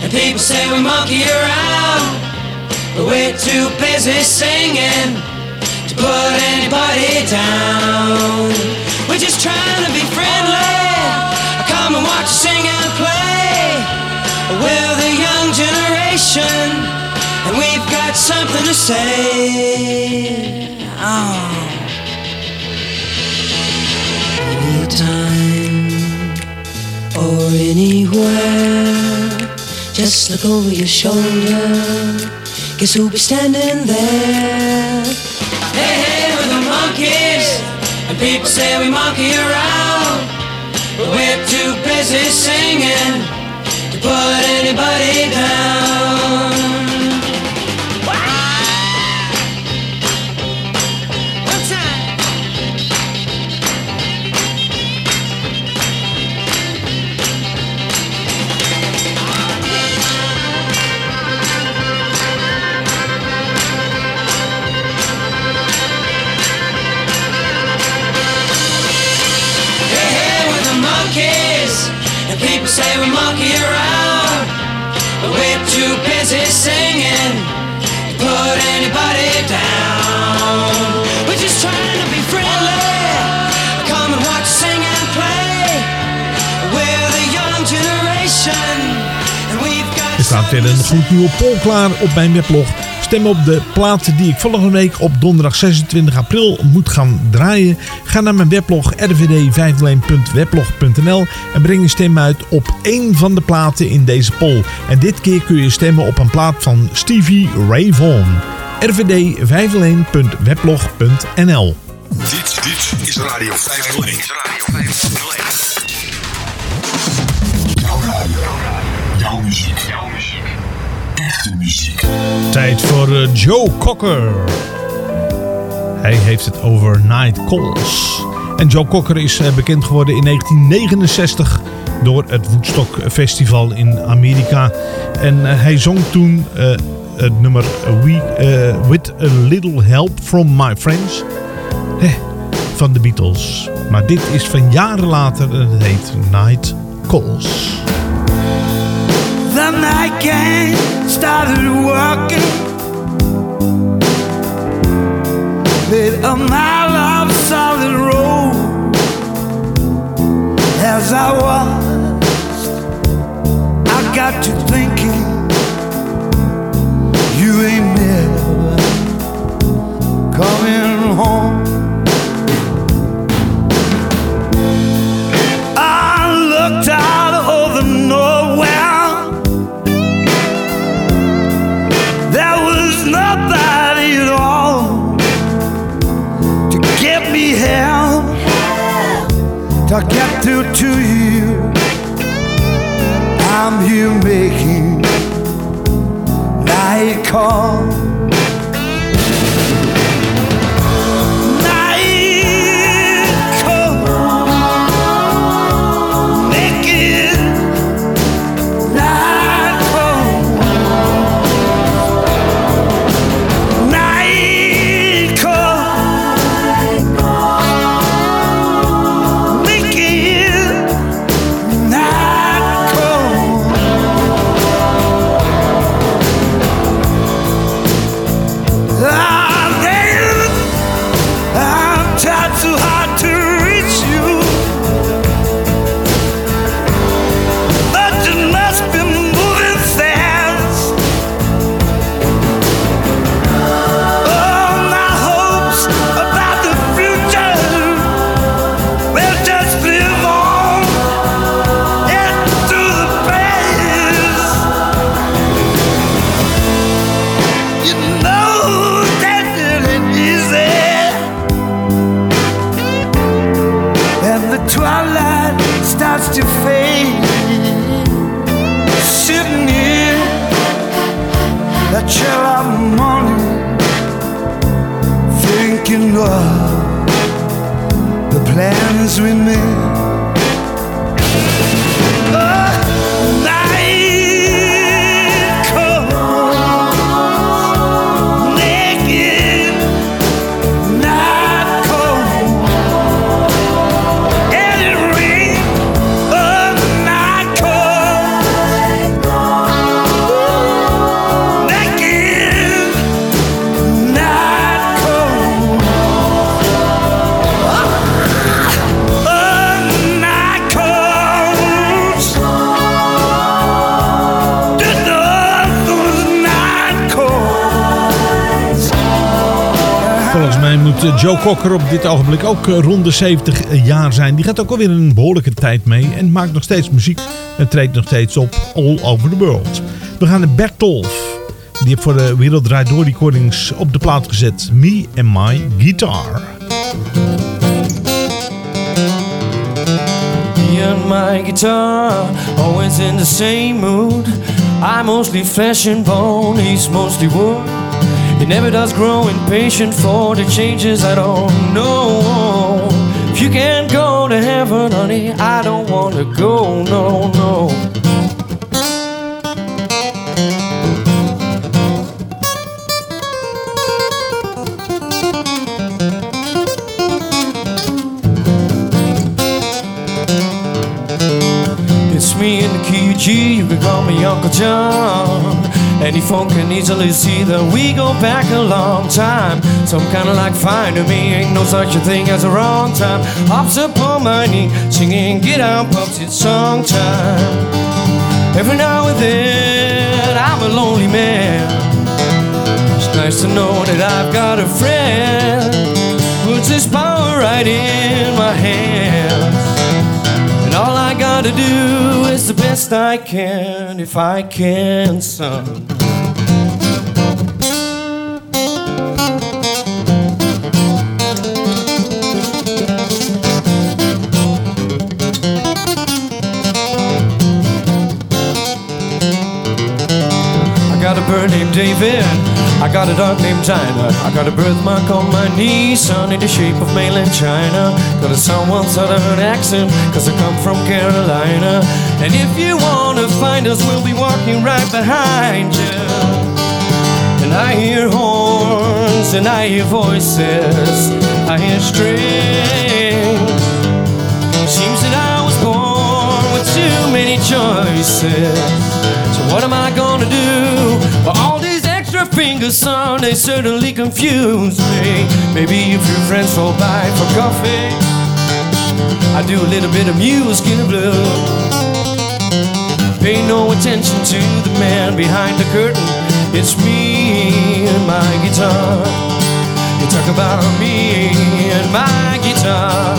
and people say we monkey around. But we're too busy singing to put anybody down. We're just trying to be friendly. Come and watch us sing. We're the young generation, and we've got something to say. Oh. Anytime or anywhere, just look over your shoulder. Guess who'll be standing there? Hey, hey, we're the monkeys, and people say we monkey around. But we're too busy singing put anybody down. Weer een gloednieuwe poll klaar op mijn weblog. Stem op de platen die ik volgende week op donderdag 26 april moet gaan draaien. Ga naar mijn weblog rvd501.weblog.nl en breng je stem uit op één van de platen in deze poll. En dit keer kun je stemmen op een plaat van Stevie Ray Vaughan. rvd501.weblog.nl Dit, dit is Radio 501. Is Radio 501. Jouw radio. Jouw muziek. Jouw muziek. Echte muziek. Tijd voor eh, Joe Cocker. Hij heeft het over Night Calls. En Joe Cocker is eh, bekend geworden in 1969 door het Woodstock Festival in Amerika. En eh, hij zong toen eh, het nummer We, With a Little Help From My Friends eh, van de Beatles. Maar dit is van jaren later en het heet Night Calls. The night gang started walking. Made a mile of solid road. As I watched, I got to thinking, you ain't never coming home. To get through to you. I'm here making night call. The chill of morning, thinking of the plans we made. Eh, Joe Cocker op dit ogenblik ook eh, rond de 70 jaar zijn. Die gaat ook alweer een behoorlijke tijd mee en maakt nog steeds muziek en treedt nog steeds op all over the world. We gaan naar Bertolf. Die heeft voor de Wereld Draait Door recordings op de plaat gezet. Me and My Guitar. Me and my guitar, always in the same mood. I'm mostly flesh and bone, he's mostly wood. He never does grow impatient for the changes I don't know. If you can't go to heaven, honey, I don't want to go, no, no. It's me and the key G, you can call me Uncle John. Any phone can easily see that we go back a long time. Some kind of like fine to me, ain't no such a thing as a wrong time. Hops up on my knee, singing, get out, pups, it's song time. Every now and then, I'm a lonely man. It's nice to know that I've got a friend. Puts his power right in my hands. Gotta do is the best I can if I can, son. I got a bird named David. I got a dog named China. I got a birthmark on my knee, son, in the shape of mainland China. Got a somewhat southern accent, cause I come from Carolina. And if you wanna find us, we'll be walking right behind you. And I hear horns, and I hear voices, I hear strings. Seems that I was born with too many choices. So what am I gonna do? Son, they certainly confuse me. Maybe if your friends fall by for coffee, I do a little bit of music in the blue. Pay no attention to the man behind the curtain. It's me and my guitar. You talk about me and my guitar.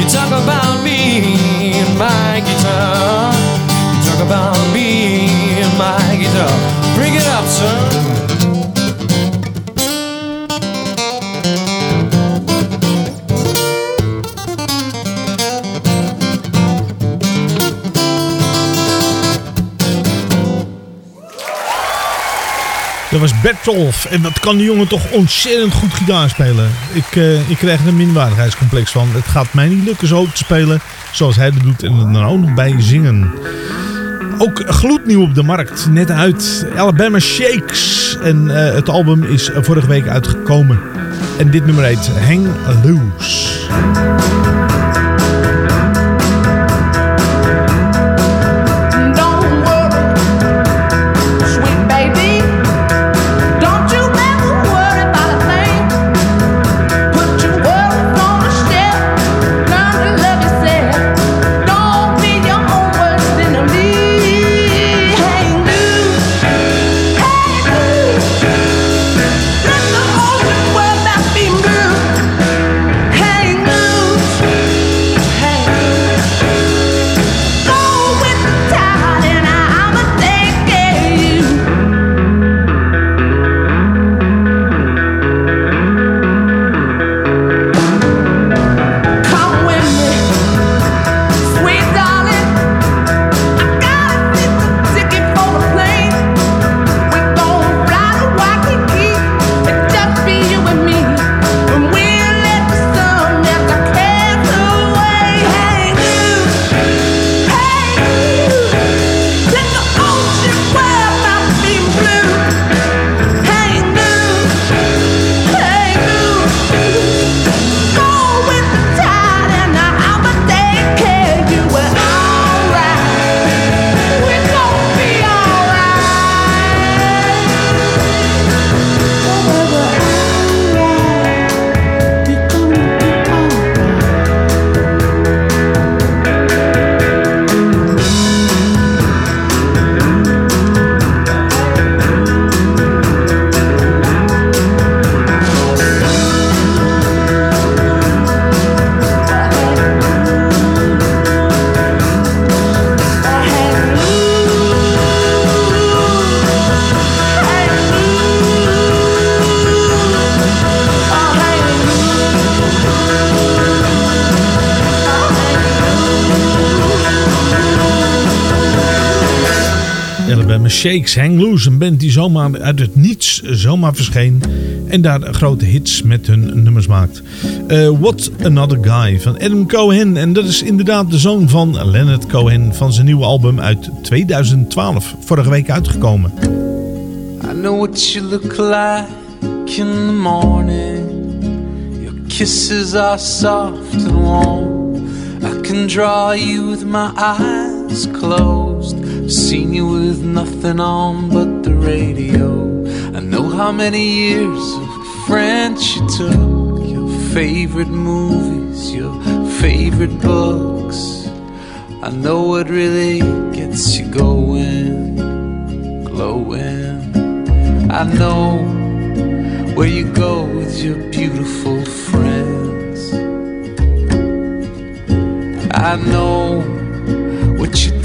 You talk about me and my guitar. You talk about me and my guitar. Bring it up, son. Dat was Bertolf. En wat kan die jongen toch ontzettend goed gitaar spelen. Ik, eh, ik krijg er een minderwaardigheidscomplex van. Het gaat mij niet lukken zo te spelen zoals hij dat doet. En er dan ook nog bij zingen. Ook gloednieuw op de markt. Net uit Alabama Shakes. En eh, het album is vorige week uitgekomen. En dit nummer heet Hang Loose. Shakes Hang Loose. Een band die zomaar uit het niets zomaar verscheen. En daar grote hits met hun nummers maakt. Uh, What Another Guy van Adam Cohen. En dat is inderdaad de zoon van Leonard Cohen. Van zijn nieuwe album uit 2012. Vorige week uitgekomen. I know what you look like in the morning. Your kisses are soft and warm. I can draw you with my eyes closed. Seen you with nothing on but the radio. I know how many years of French you took. Your favorite movies, your favorite books. I know what really gets you going, glowing. I know where you go with your beautiful friends. I know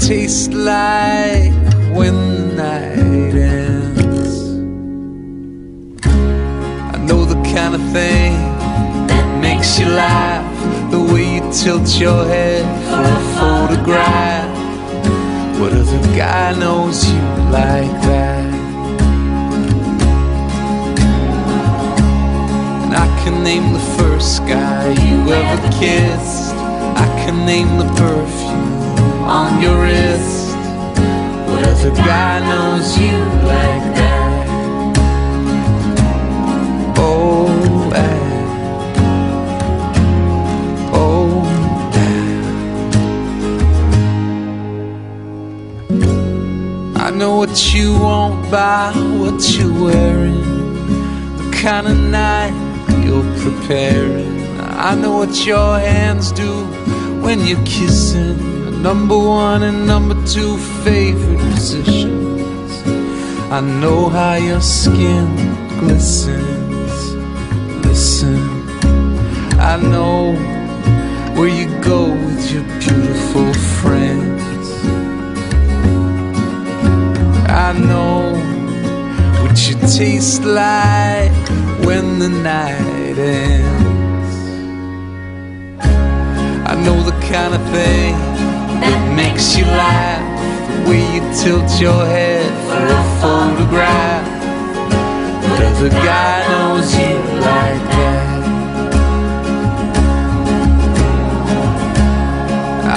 taste like when the night ends. I know the kind of thing that makes you laugh, the way you tilt your head for a photograph. What other guy knows you like that? And I can name the first guy you ever kissed. I can name the perfume on your wrist. What other guy knows you like that? Oh, oh, eh. I know what you want by what you're wearing, the kind of night you're preparing. I know what your hands do when you're kissing number one and number two favorite positions. I know how your skin glistens. Listen, I know where you go with your beautiful friends. I know what you taste like when the night ends. I know the kind of thing that makes you laugh. The way you tilt your head for a photograph. But other guy knows you like that.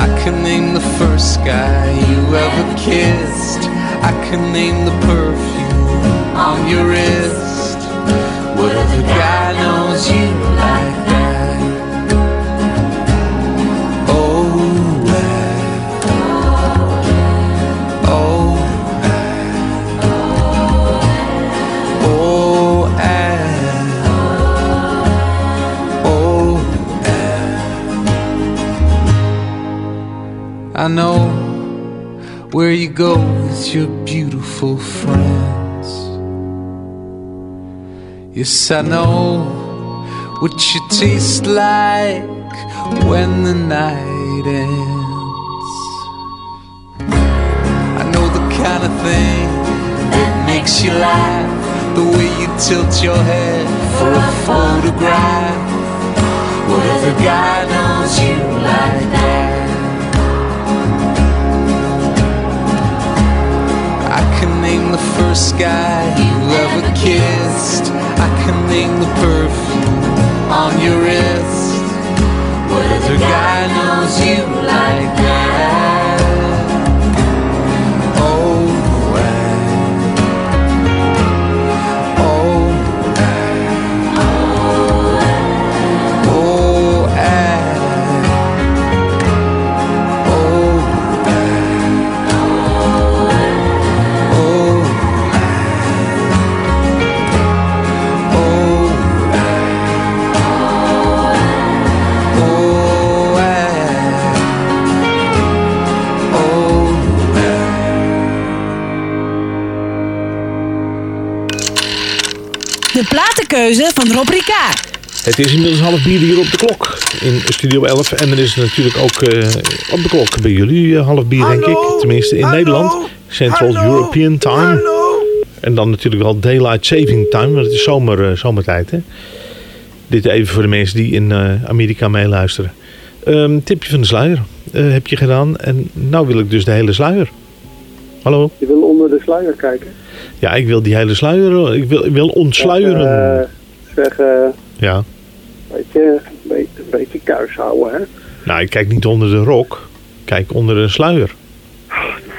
I can name the first guy you ever kissed. I can name the perfume on your wrist. What other guy knows you like that? I know where you go with your beautiful friends. Yes, I know what you taste like when the night ends. I know the kind of thing that makes you laugh, the way you tilt your head for a photograph. What other guy knows you like that? Name the first guy you ever kissed. I can name the perfume on your wrist. What other guy knows you like that? Van Rob Ricard. Het is inmiddels half bier hier op de klok in Studio 11. En er is natuurlijk ook eh, op de klok bij jullie eh, half bier, denk ik. Tenminste in Nederland. Central European Time. En dan natuurlijk wel Daylight Saving Time, want het is zomer, eh, zomertijd. Hè? Dit even voor de mensen die in eh, Amerika meeluisteren. Ehm, tipje van de sluier eh, heb je gedaan. En nou wil ik dus de hele sluier. Hallo? Je wil onder de sluier kijken? Ja, ik wil die hele sluier, ik wil, ik wil ontsluieren. Eh, zeg, eh, ja. beetje, beetje, een beetje kuis houden, hè? Nou, ik kijk niet onder de rok. Ik Kijk onder een sluier.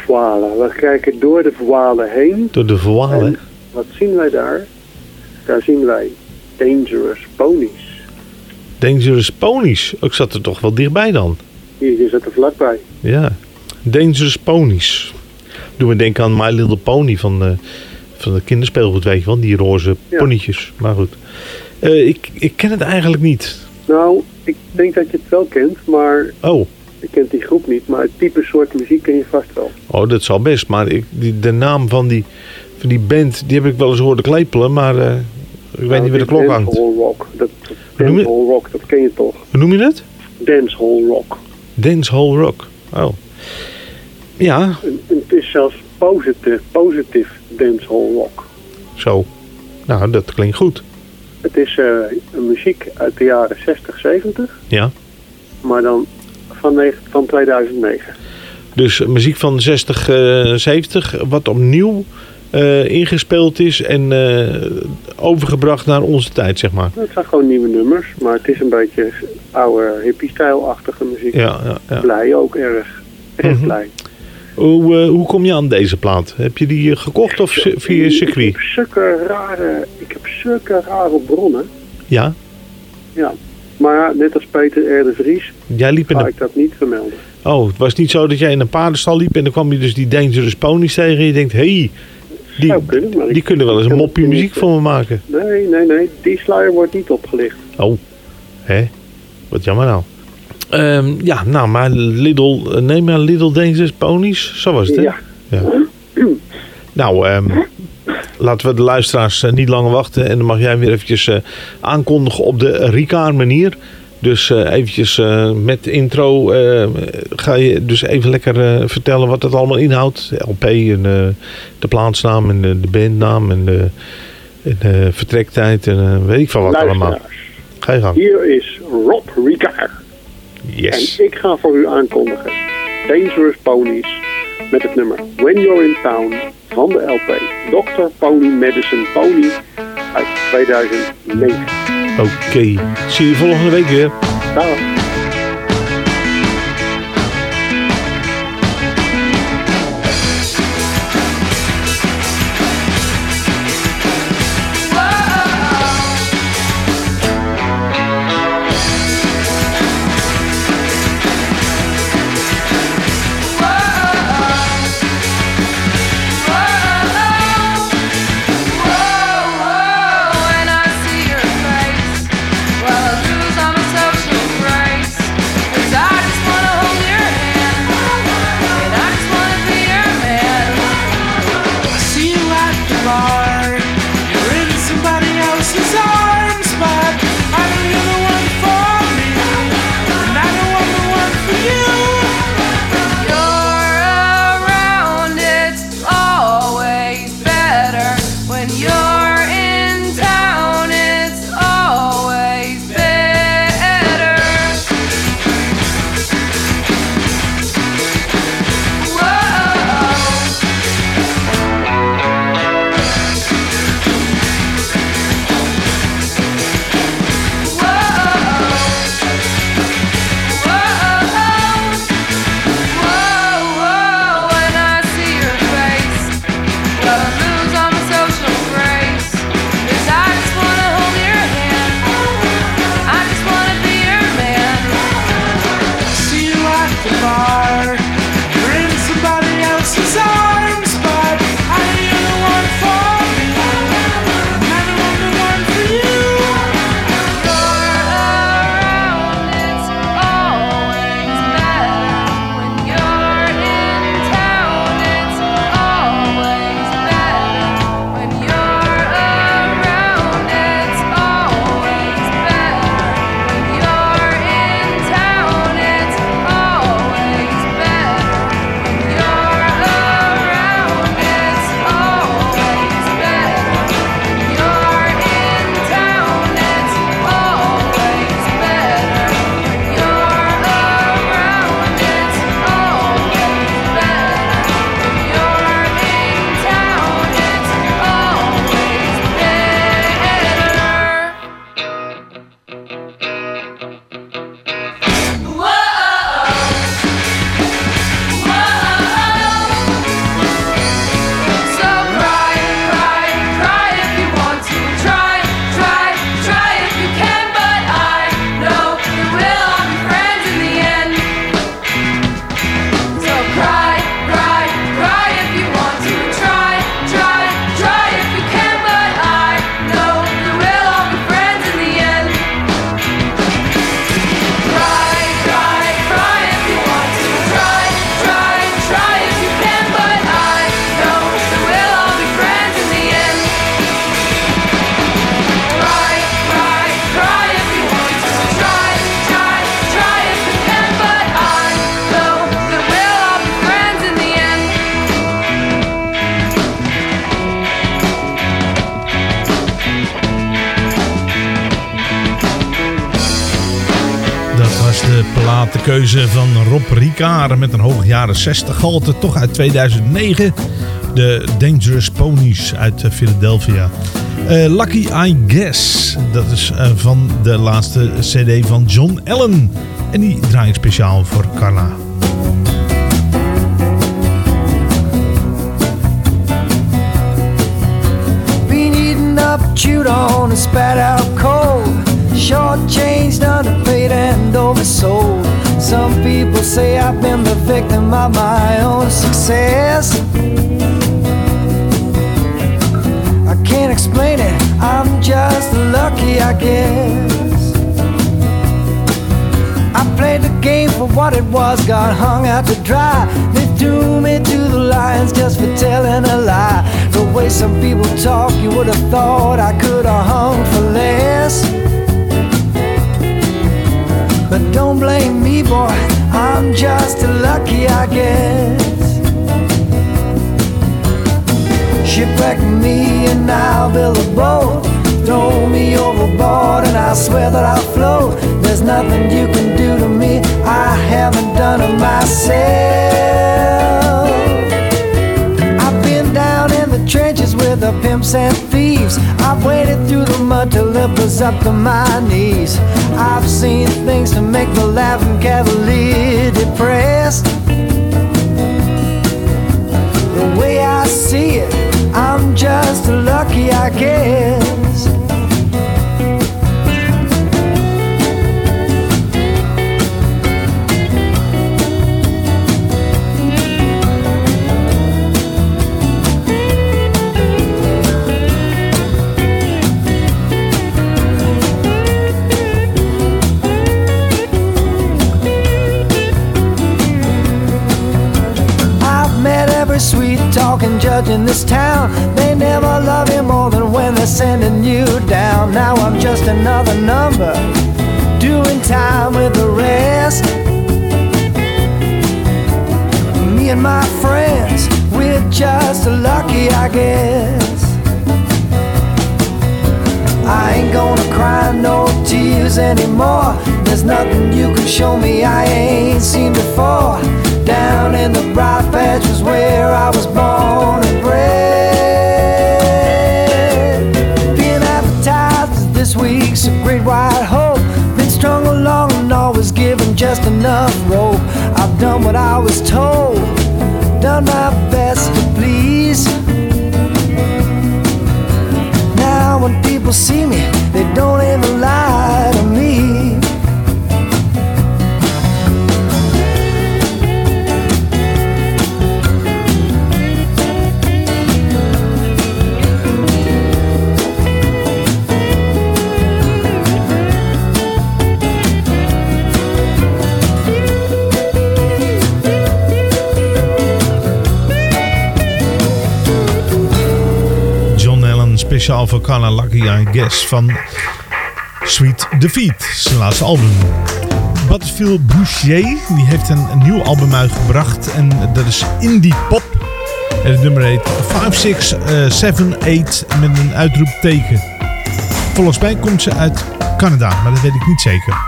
Voile. We kijken door de voile heen. Door de voile. En wat zien wij daar? Daar zien wij Dangerous Ponies. Dangerous Ponies. Ik zat er toch wel dichtbij dan. Hier is het er vlakbij. Ja. Dangerous Ponies. Doe me denken aan My Little Pony van, eh, van de kinderspeelgoed, weet je wel. Die roze Ja. ponytjes. Maar goed. Eh, ik, ik ken het eigenlijk niet. Nou, ik denk dat je het wel kent, maar Oh. je kent die groep niet. Maar het type soort muziek ken je vast wel. Oh, dat zal best. Maar ik, die, de naam van die, van die band, die heb ik wel eens horen klepelen. Maar eh, ik weet niet waar de klok hangt. Dancehall rock. Dat, dancehall rock, dat ken je toch? Hoe noem je dat? Dancehall rock. Dancehall Rock. Oh. Ja, En, en het is zelfs positief, positief dancehall rock. zo. Nou, dat klinkt goed. Het is eh, muziek uit de jaren 60, 70, Ja. maar dan van, negen- van 2009. Dus muziek van 60, eh 70, wat opnieuw eh, ingespeeld is en eh, overgebracht naar onze tijd, zeg maar. Het zijn gewoon nieuwe nummers, maar het is een beetje oude hippie-stijlachtige muziek. Ja, ja, ja. Blij ook erg. Erg Mhm. blij. Hoe, eh, hoe kom je aan deze plaat? Heb je die eh, gekocht of via Ik circuit? heb zulke rare, ik heb zulke rare bronnen. Ja, Ja. Maar net als Peter R. de Vries jij liep in ga ik dat niet vermelden. Oh, het was niet zo dat jij in een paardenstal liep en dan kwam je dus die Dangerous Ponies tegen en je denkt, hé, hey, die, kunnen, maar die ik- kunnen wel eens ik een het muziek voor me maken. Nee, nee, nee. Die sluier wordt niet opgelicht. Oh, hè? Wat jammer nou. Ehm, ja, nou, maar Little, eh, nee, maar Little Dangerous Ponies, zo was het, hè? Ja. Ja. Nou, ehm, laten we de luisteraars eh, niet langer wachten. En dan mag jij weer eventjes eh, aankondigen op de Ricard manier. Dus eh, eventjes met intro ga je dus even lekker vertellen wat het allemaal inhoudt. De LP en de plaatsnaam en de, de bandnaam en de, en de vertrektijd en weet ik van wat allemaal. Ga je gang. Hier is Rob Ricard. Yes. En ik ga voor u aankondigen Dangerous Ponies met het nummer When You're in Town van de LP Dr. Pony Medicine Pony uit 2009. Oké, zie je volgende week weer. Dag. Met een hoog jaren 60 gehalte, toch uit 2009. De Dangerous Ponies uit eh, Philadelphia. Eh, Lucky I Guess, dat is eh, van de laatste cd van John Allen. En die draai ik speciaal voor Carla. Been eaten up, chewed on, and spat out cold. Short-changed, underpaid, and oversold. Some people say I've been the victim of my own success. I can't explain it, I'm just lucky, I guess. I played the game for what it was, got hung out to dry. They threw me to the lions just for telling a lie. The way some people talk, you would have thought I could have hung for less. But don't blame me, boy, I'm just lucky, I guess. Shipwreck me and now build a boat. Throw me overboard and I swear that I'll float. There's nothing you can do to me, I haven't done it myself. I've been down in the trenches with the pimps and thieves. Mud till it up to my knees. I've seen things to make the laughing cavalier depressed. The way I see it, I'm just lucky, I guess. Judge in this town. They never love you more than when they're sending you down. Now I'm just another number, doing time with the rest. Me and my friends, we're just lucky, I guess. I ain't gonna cry no tears anymore. There's nothing you can show me I ain't seen before. Down in the bright patch was where I was born week's a great white hope. Been strung along and always given just enough rope. I've done what I was told, done my best to please. Now when people see me, they don't even lie speciaal voor Carla Lucky I Guess van Sweet Defeat, zijn laatste album. Butterfield Boucher, die heeft een, nieuw album uitgebracht en dat is Indie Pop. Het nummer heet 5678 met een uitroepteken. Volgens mij komt ze uit Canada, maar dat weet ik niet zeker.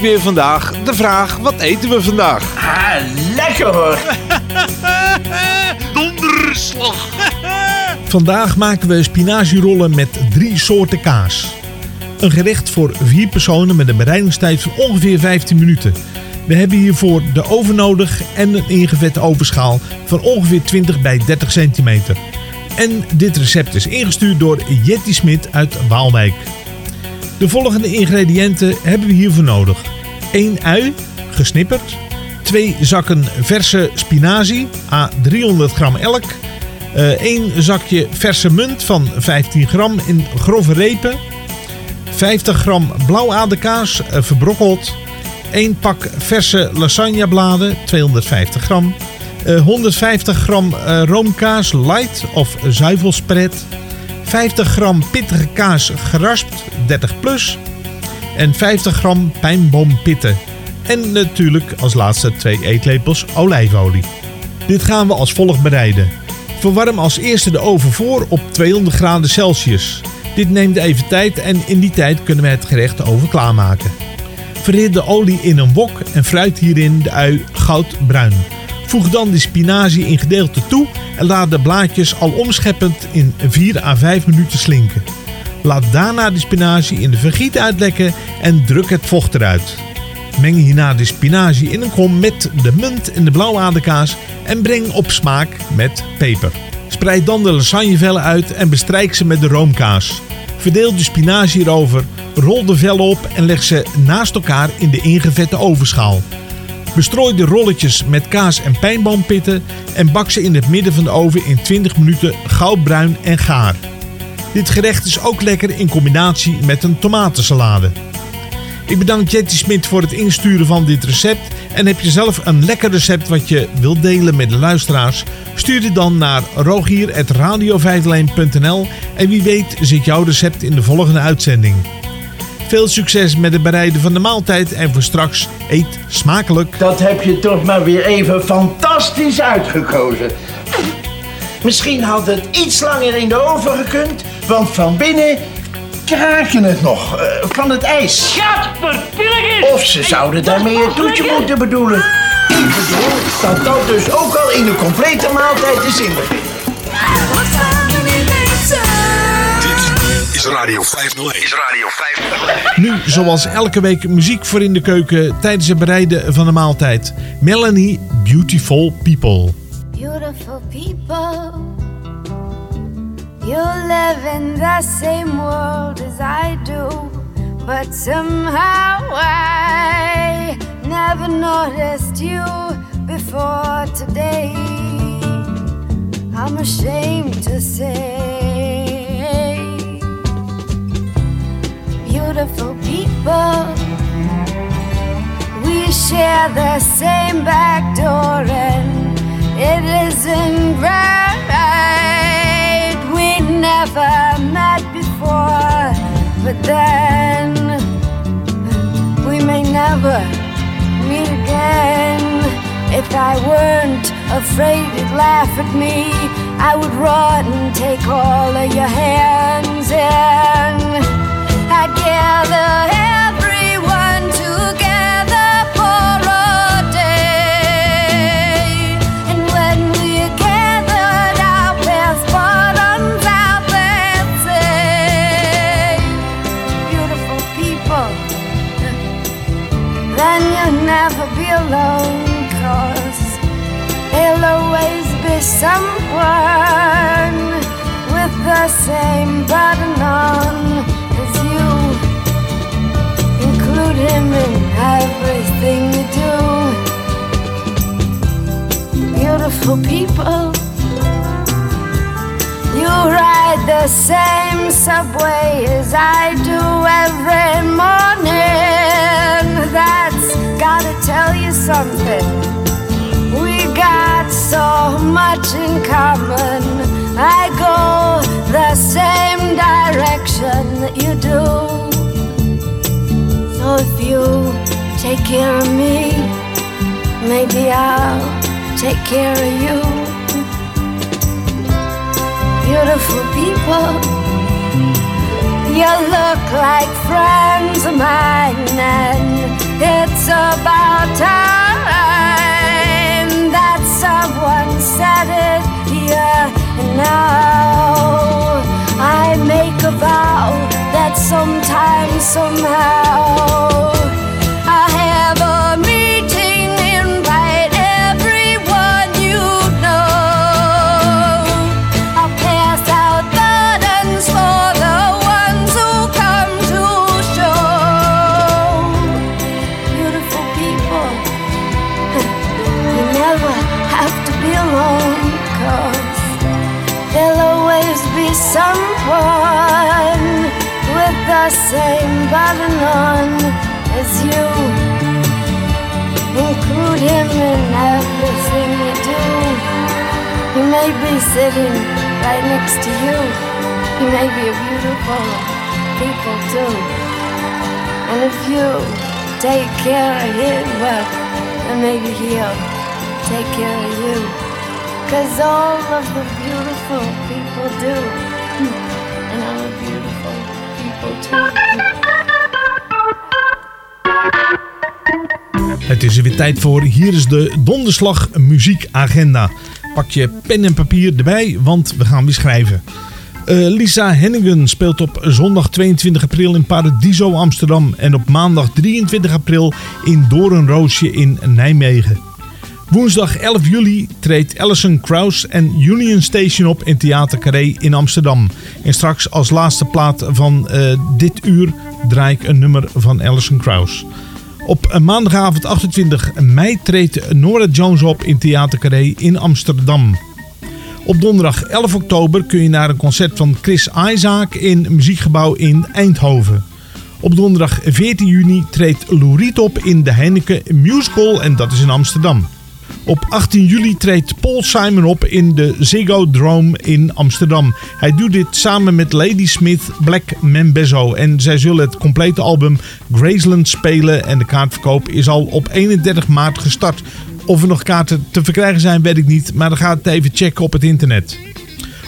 Natuurlijk weer vandaag de vraag: wat eten we vandaag? Ah, lekker hoor. Donderslag. Vandaag maken we spinazierollen met drie soorten kaas. Een gerecht voor vier personen met een bereidingstijd van ongeveer 15 minuten. We hebben hiervoor de oven nodig en een ingevette ovenschaal van ongeveer 20 bij 30 centimeter. En dit recept is ingestuurd door Jetty Smit uit Waalwijk. De volgende ingrediënten hebben we hiervoor nodig. 1 ui, gesnipperd. 2 zakken verse spinazie, a 300 gram elk. 1 zakje verse munt van 15 gram in grove repen. 50 gram blauwaderkaas eh, verbrokkeld. 1 pak verse lasagnebladen, 250 gram. Eh, 150 gram eh, roomkaas light of zuivelspread. 50 gram pittige kaas geraspt, 30 plus. En 50 gram pijnboompitten. En natuurlijk als laatste 2 eetlepels olijfolie. Dit gaan we als volgt bereiden. Verwarm als eerste de oven voor op 200 graden Celsius. Dit neemt even tijd en in die tijd kunnen we het gerecht de oven klaarmaken. Verhit de olie in een wok en fruit hierin de ui goudbruin. Voeg dan de spinazie in gedeelten toe en laat de blaadjes al omscheppend in 4 à 5 minuten slinken. Laat daarna de spinazie in de vergiet uitlekken en druk het vocht eruit. Meng hierna de spinazie in een kom met de munt en de blauwaderkaas en breng op smaak met peper. Spreid dan de lasagnevellen uit en bestrijk ze met de roomkaas. Verdeel de spinazie erover, rol de vellen op en leg ze naast elkaar in de ingevette ovenschaal. Bestrooi de rolletjes met kaas en pijnboompitten en bak ze in het midden van de oven in 20 minuten goudbruin en gaar. Dit gerecht is ook lekker in combinatie met een tomatensalade. Ik bedank Jetty Smit voor het insturen van dit recept. En heb je zelf een lekker recept wat je wilt delen met de luisteraars? Stuur dit dan naar rogier.radio En wie weet zit jouw recept in de volgende uitzending. Veel succes met het bereiden van de maaltijd en voor straks eet smakelijk. Dat heb je toch maar weer even fantastisch uitgekozen. Misschien had het iets langer in de oven gekund, want van binnen kraken het nog eh, van het ijs. Of ze zouden daarmee een toetje moeten bedoelen. Ik bedoel dat dat dus ook al in de complete maaltijd is inbegrepen. Dit is Radio 501. Is Radio 501. Nu, zoals elke week, muziek voor in de keuken tijdens het bereiden van de maaltijd. Melanie, Beautiful People. Beautiful people, you live in the same world as I do, but somehow I never noticed you before today. I'm ashamed to say, beautiful people. We share the same back door and it isn't right. Never met before, but then we may never meet again. If I weren't afraid you'd laugh at me, I would run and take all of your hands and I'd gather alone, cause there'll always be someone with the same button on as you. Include him in everything you do. Beautiful people, you ride the same subway as I do every morning. That's gotta tell you something. We got so much in common. I go the same direction that you do. So if you take care of me, maybe I'll take care of you. Beautiful people, you look like friends of mine, and it's about time that someone said it here and now. I make a vow that sometime, somehow, sitting right next to you. He may be a beautiful people too. And if you take care of him, well, then maybe he'll take care of you. Cause all of the beautiful people do. And I'm a beautiful people too. Het is er weer tijd voor. Hier is de Donderslag muziekagenda. Pak je pen en papier erbij, want we gaan weer schrijven. Eh, Lisa Hennigan speelt op zondag 22 april in Paradiso Amsterdam en op maandag 23 april in Doornroosje in Nijmegen. Woensdag 11 juli treedt Alison Krauss en Union Station op in Theater Carré in Amsterdam. En straks als laatste plaat van eh, dit uur draai ik een nummer van Alison Krauss. Op maandagavond 28 mei treedt Nora Jones op in Theater Carré in Amsterdam. Op donderdag 11 oktober kun je naar een concert van Chris Isaac in Muziekgebouw in Eindhoven. Op donderdag 14 juni treedt Lou Reed op in de Heineken Musical en dat is in Amsterdam. Op 18 juli treedt Paul Simon op in de Ziggo Dome in Amsterdam. Hij doet dit samen met Lady Smith Black Mambazo. En zij zullen het complete album Graceland spelen. En de kaartverkoop is al op 31 maart gestart. Of er nog kaarten te verkrijgen zijn, weet ik niet. Maar dan gaat het even checken op het internet.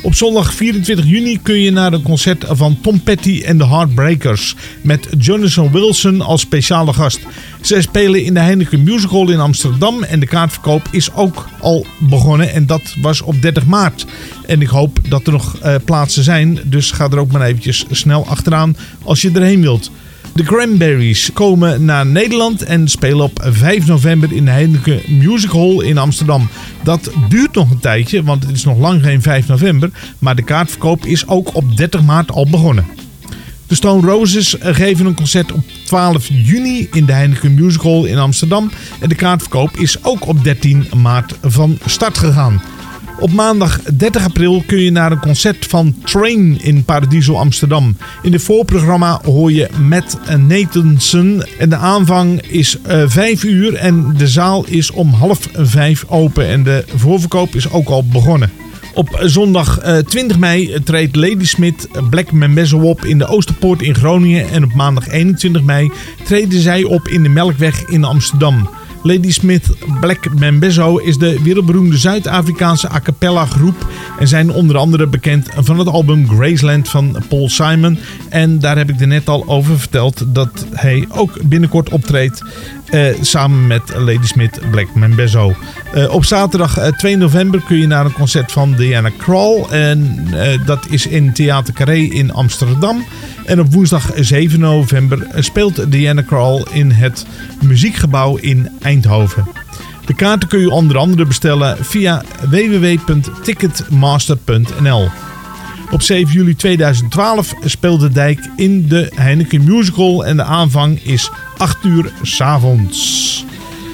Op zondag 24 juni kun je naar een concert van Tom Petty en de Heartbreakers. Met Jonathan Wilson als speciale gast. Zij spelen in de Heineken Musical in Amsterdam. En de kaartverkoop is ook al begonnen. En dat was op 30 maart. En ik hoop dat er nog eh, plaatsen zijn. Dus ga er ook maar eventjes snel achteraan als je erheen wilt. De Cranberries komen naar Nederland en spelen op 5 november in de Heineken Music Hall in Amsterdam. Dat duurt nog een tijdje, want het is nog lang geen 5 november. Maar de kaartverkoop is ook op 30 maart al begonnen. De Stone Roses geven een concert op 12 juni in de Heineken Music Hall in Amsterdam. En de kaartverkoop is ook op 13 maart van start gegaan. Op maandag 30 april kun je naar een concert van Train in Paradiso Amsterdam. In de voorprogramma hoor je Matt Nathanson. En de aanvang is eh 5 uur en de zaal is om half 5 open. En de voorverkoop is ook al begonnen. Op zondag eh, 20 mei treedt Lady Smith Black Mambazo op in de Oosterpoort in Groningen. En op maandag 21 mei treden zij op in de Melkweg in Amsterdam. Lady Smith Black Mambazo is de wereldberoemde Zuid-Afrikaanse a cappella groep en zijn onder andere bekend van het album Graceland van Paul Simon. En daar heb ik er net al over verteld dat hij ook binnenkort optreedt samen met Lady Smith Black Mambazo. Eh, op zaterdag eh, 2 november kun je naar een concert van Diana Krall en eh, dat is in Theater Carré in Amsterdam. En op woensdag 7 november speelt Diana Krall in het muziekgebouw in Eindhoven. De kaarten kun je onder andere bestellen via www.ticketmaster.nl. Op 7 juli 2012 speelde Dijk in de Heineken Musical en de aanvang is 8 uur 's avonds.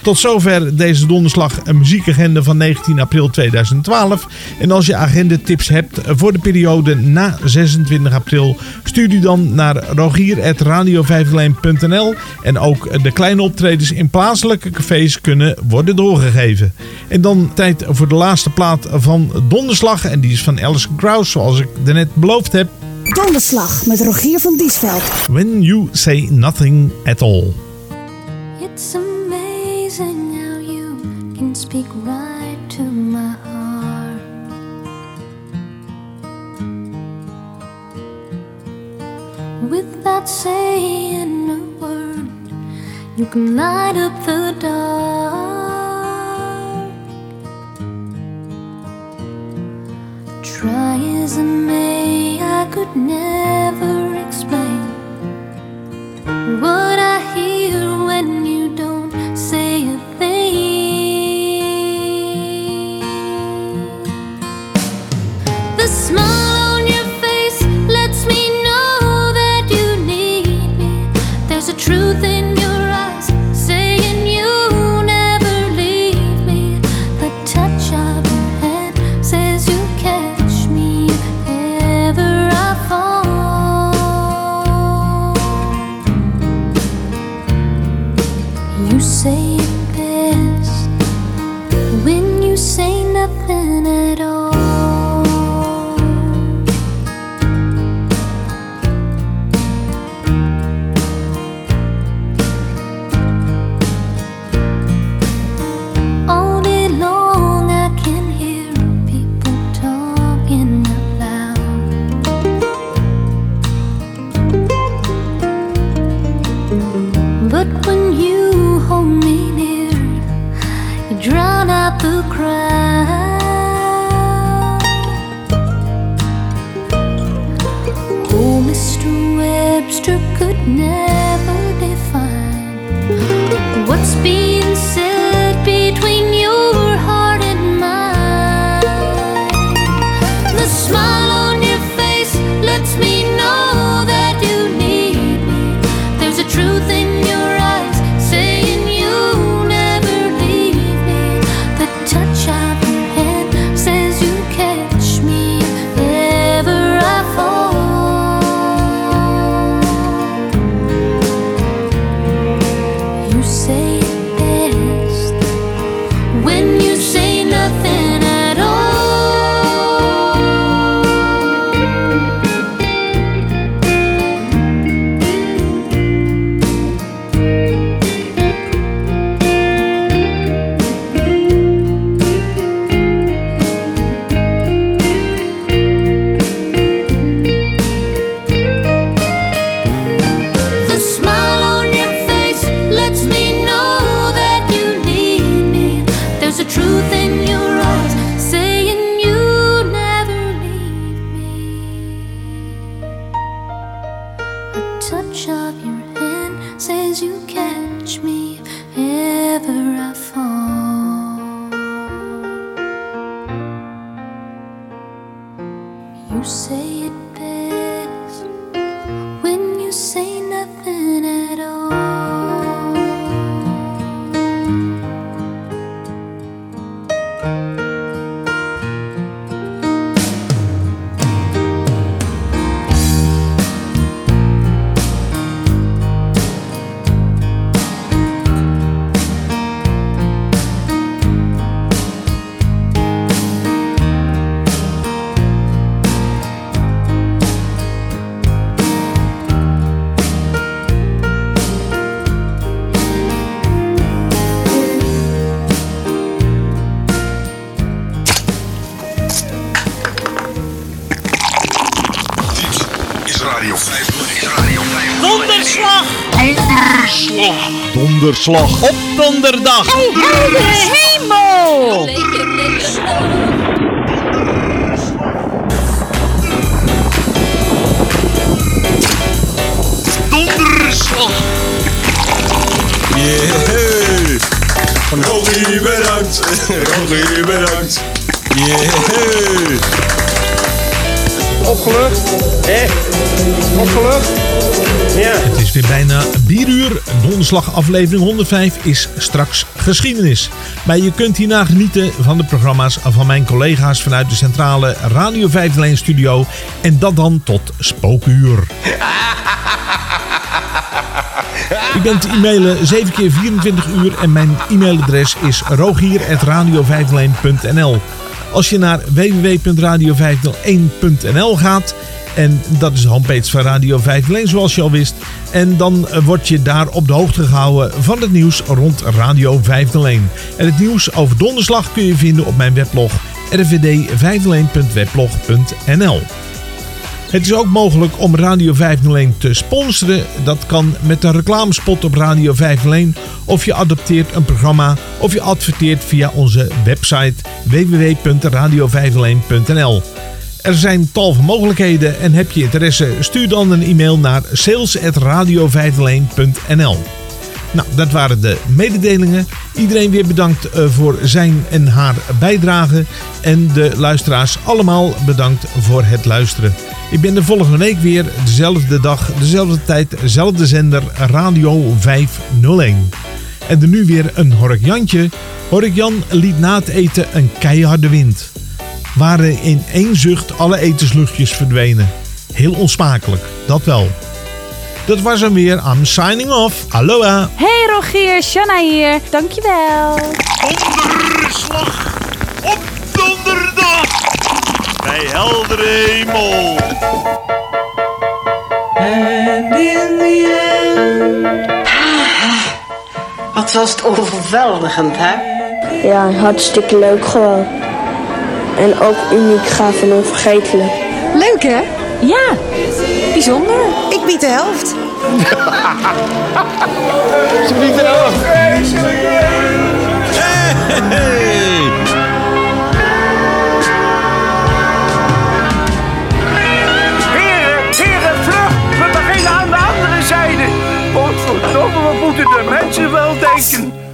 Tot zover deze donderslag een muziekagenda van 19 april 2012. En als je agendetips hebt voor de periode na 26 april, stuur die dan naar rogier.radio501.nl. En ook de kleine optredens in plaatselijke cafés kunnen worden doorgegeven. En dan tijd voor de laatste plaat van Donderslag. En die is van Alice Krauss, zoals ik daarnet beloofd heb. Donderslag met Rogier van Diesveld. When you say nothing at all. It's amazing how you can speak right to my heart. Without saying a word, you can light up the dark. Try as I may, I could never You say Donderslag op donderdag! Heldere hemel! Donderslag! Yeah! Rogie, bedankt! Rogie, bedankt! Yeah! Opgelucht? Hé? Opgelucht? Ja. Het is weer bijna 4 uur. Donderslag aflevering 105 is straks geschiedenis. Maar je kunt hierna genieten van de programma's van mijn collega's vanuit de centrale Radio 501 studio. En dat dan tot spookuur. U bent te e-mailen 7 keer 24 uur en mijn e-mailadres is rogier.radio501.nl Als je naar www.radio501.nl gaat en dat is de homepage van Radio 501 zoals je al wist. En dan eh, word je daar op de hoogte gehouden van het nieuws rond Radio 501. En het nieuws over donderslag kun je vinden op mijn weblog rvd501.weblog.nl het is ook mogelijk om Radio 501 te sponsoren. Dat kan met een reclamespot op Radio 501 of je adopteert een programma of je adverteert via onze website www.radio501.nl. Er zijn tal van mogelijkheden en heb je interesse, stuur dan een e-mail naar sales.radio501.nl. Nou, dat waren de mededelingen. Iedereen weer bedankt eh, voor zijn en haar bijdrage. En de luisteraars allemaal bedankt voor het luisteren. Ik ben de volgende week weer, dezelfde dag, dezelfde tijd, dezelfde zender, Radio 501. En er nu weer een Hork Jantje. Hork Jan liet na het eten een keiharde wind. Waren in één zucht alle etensluchtjes verdwenen. Heel onsmakelijk, dat wel. Dat was hem weer. I'm signing off. Aloha. Hey Rogier, Shanna hier. Dankjewel. Donderslag op donderdag bij heldere hemel. And in the end. Wat was het overweldigend, hè? Ja, hartstikke leuk gewoon. En ook uniek, gaaf en onvergetelijk. Leuk hè? Ja, bijzonder. Ik bied de helft. Ze biedt de helft. Heren, heren, vlug! We beginnen aan de andere zijde. Godverdomme, wat moeten de mensen wel denken?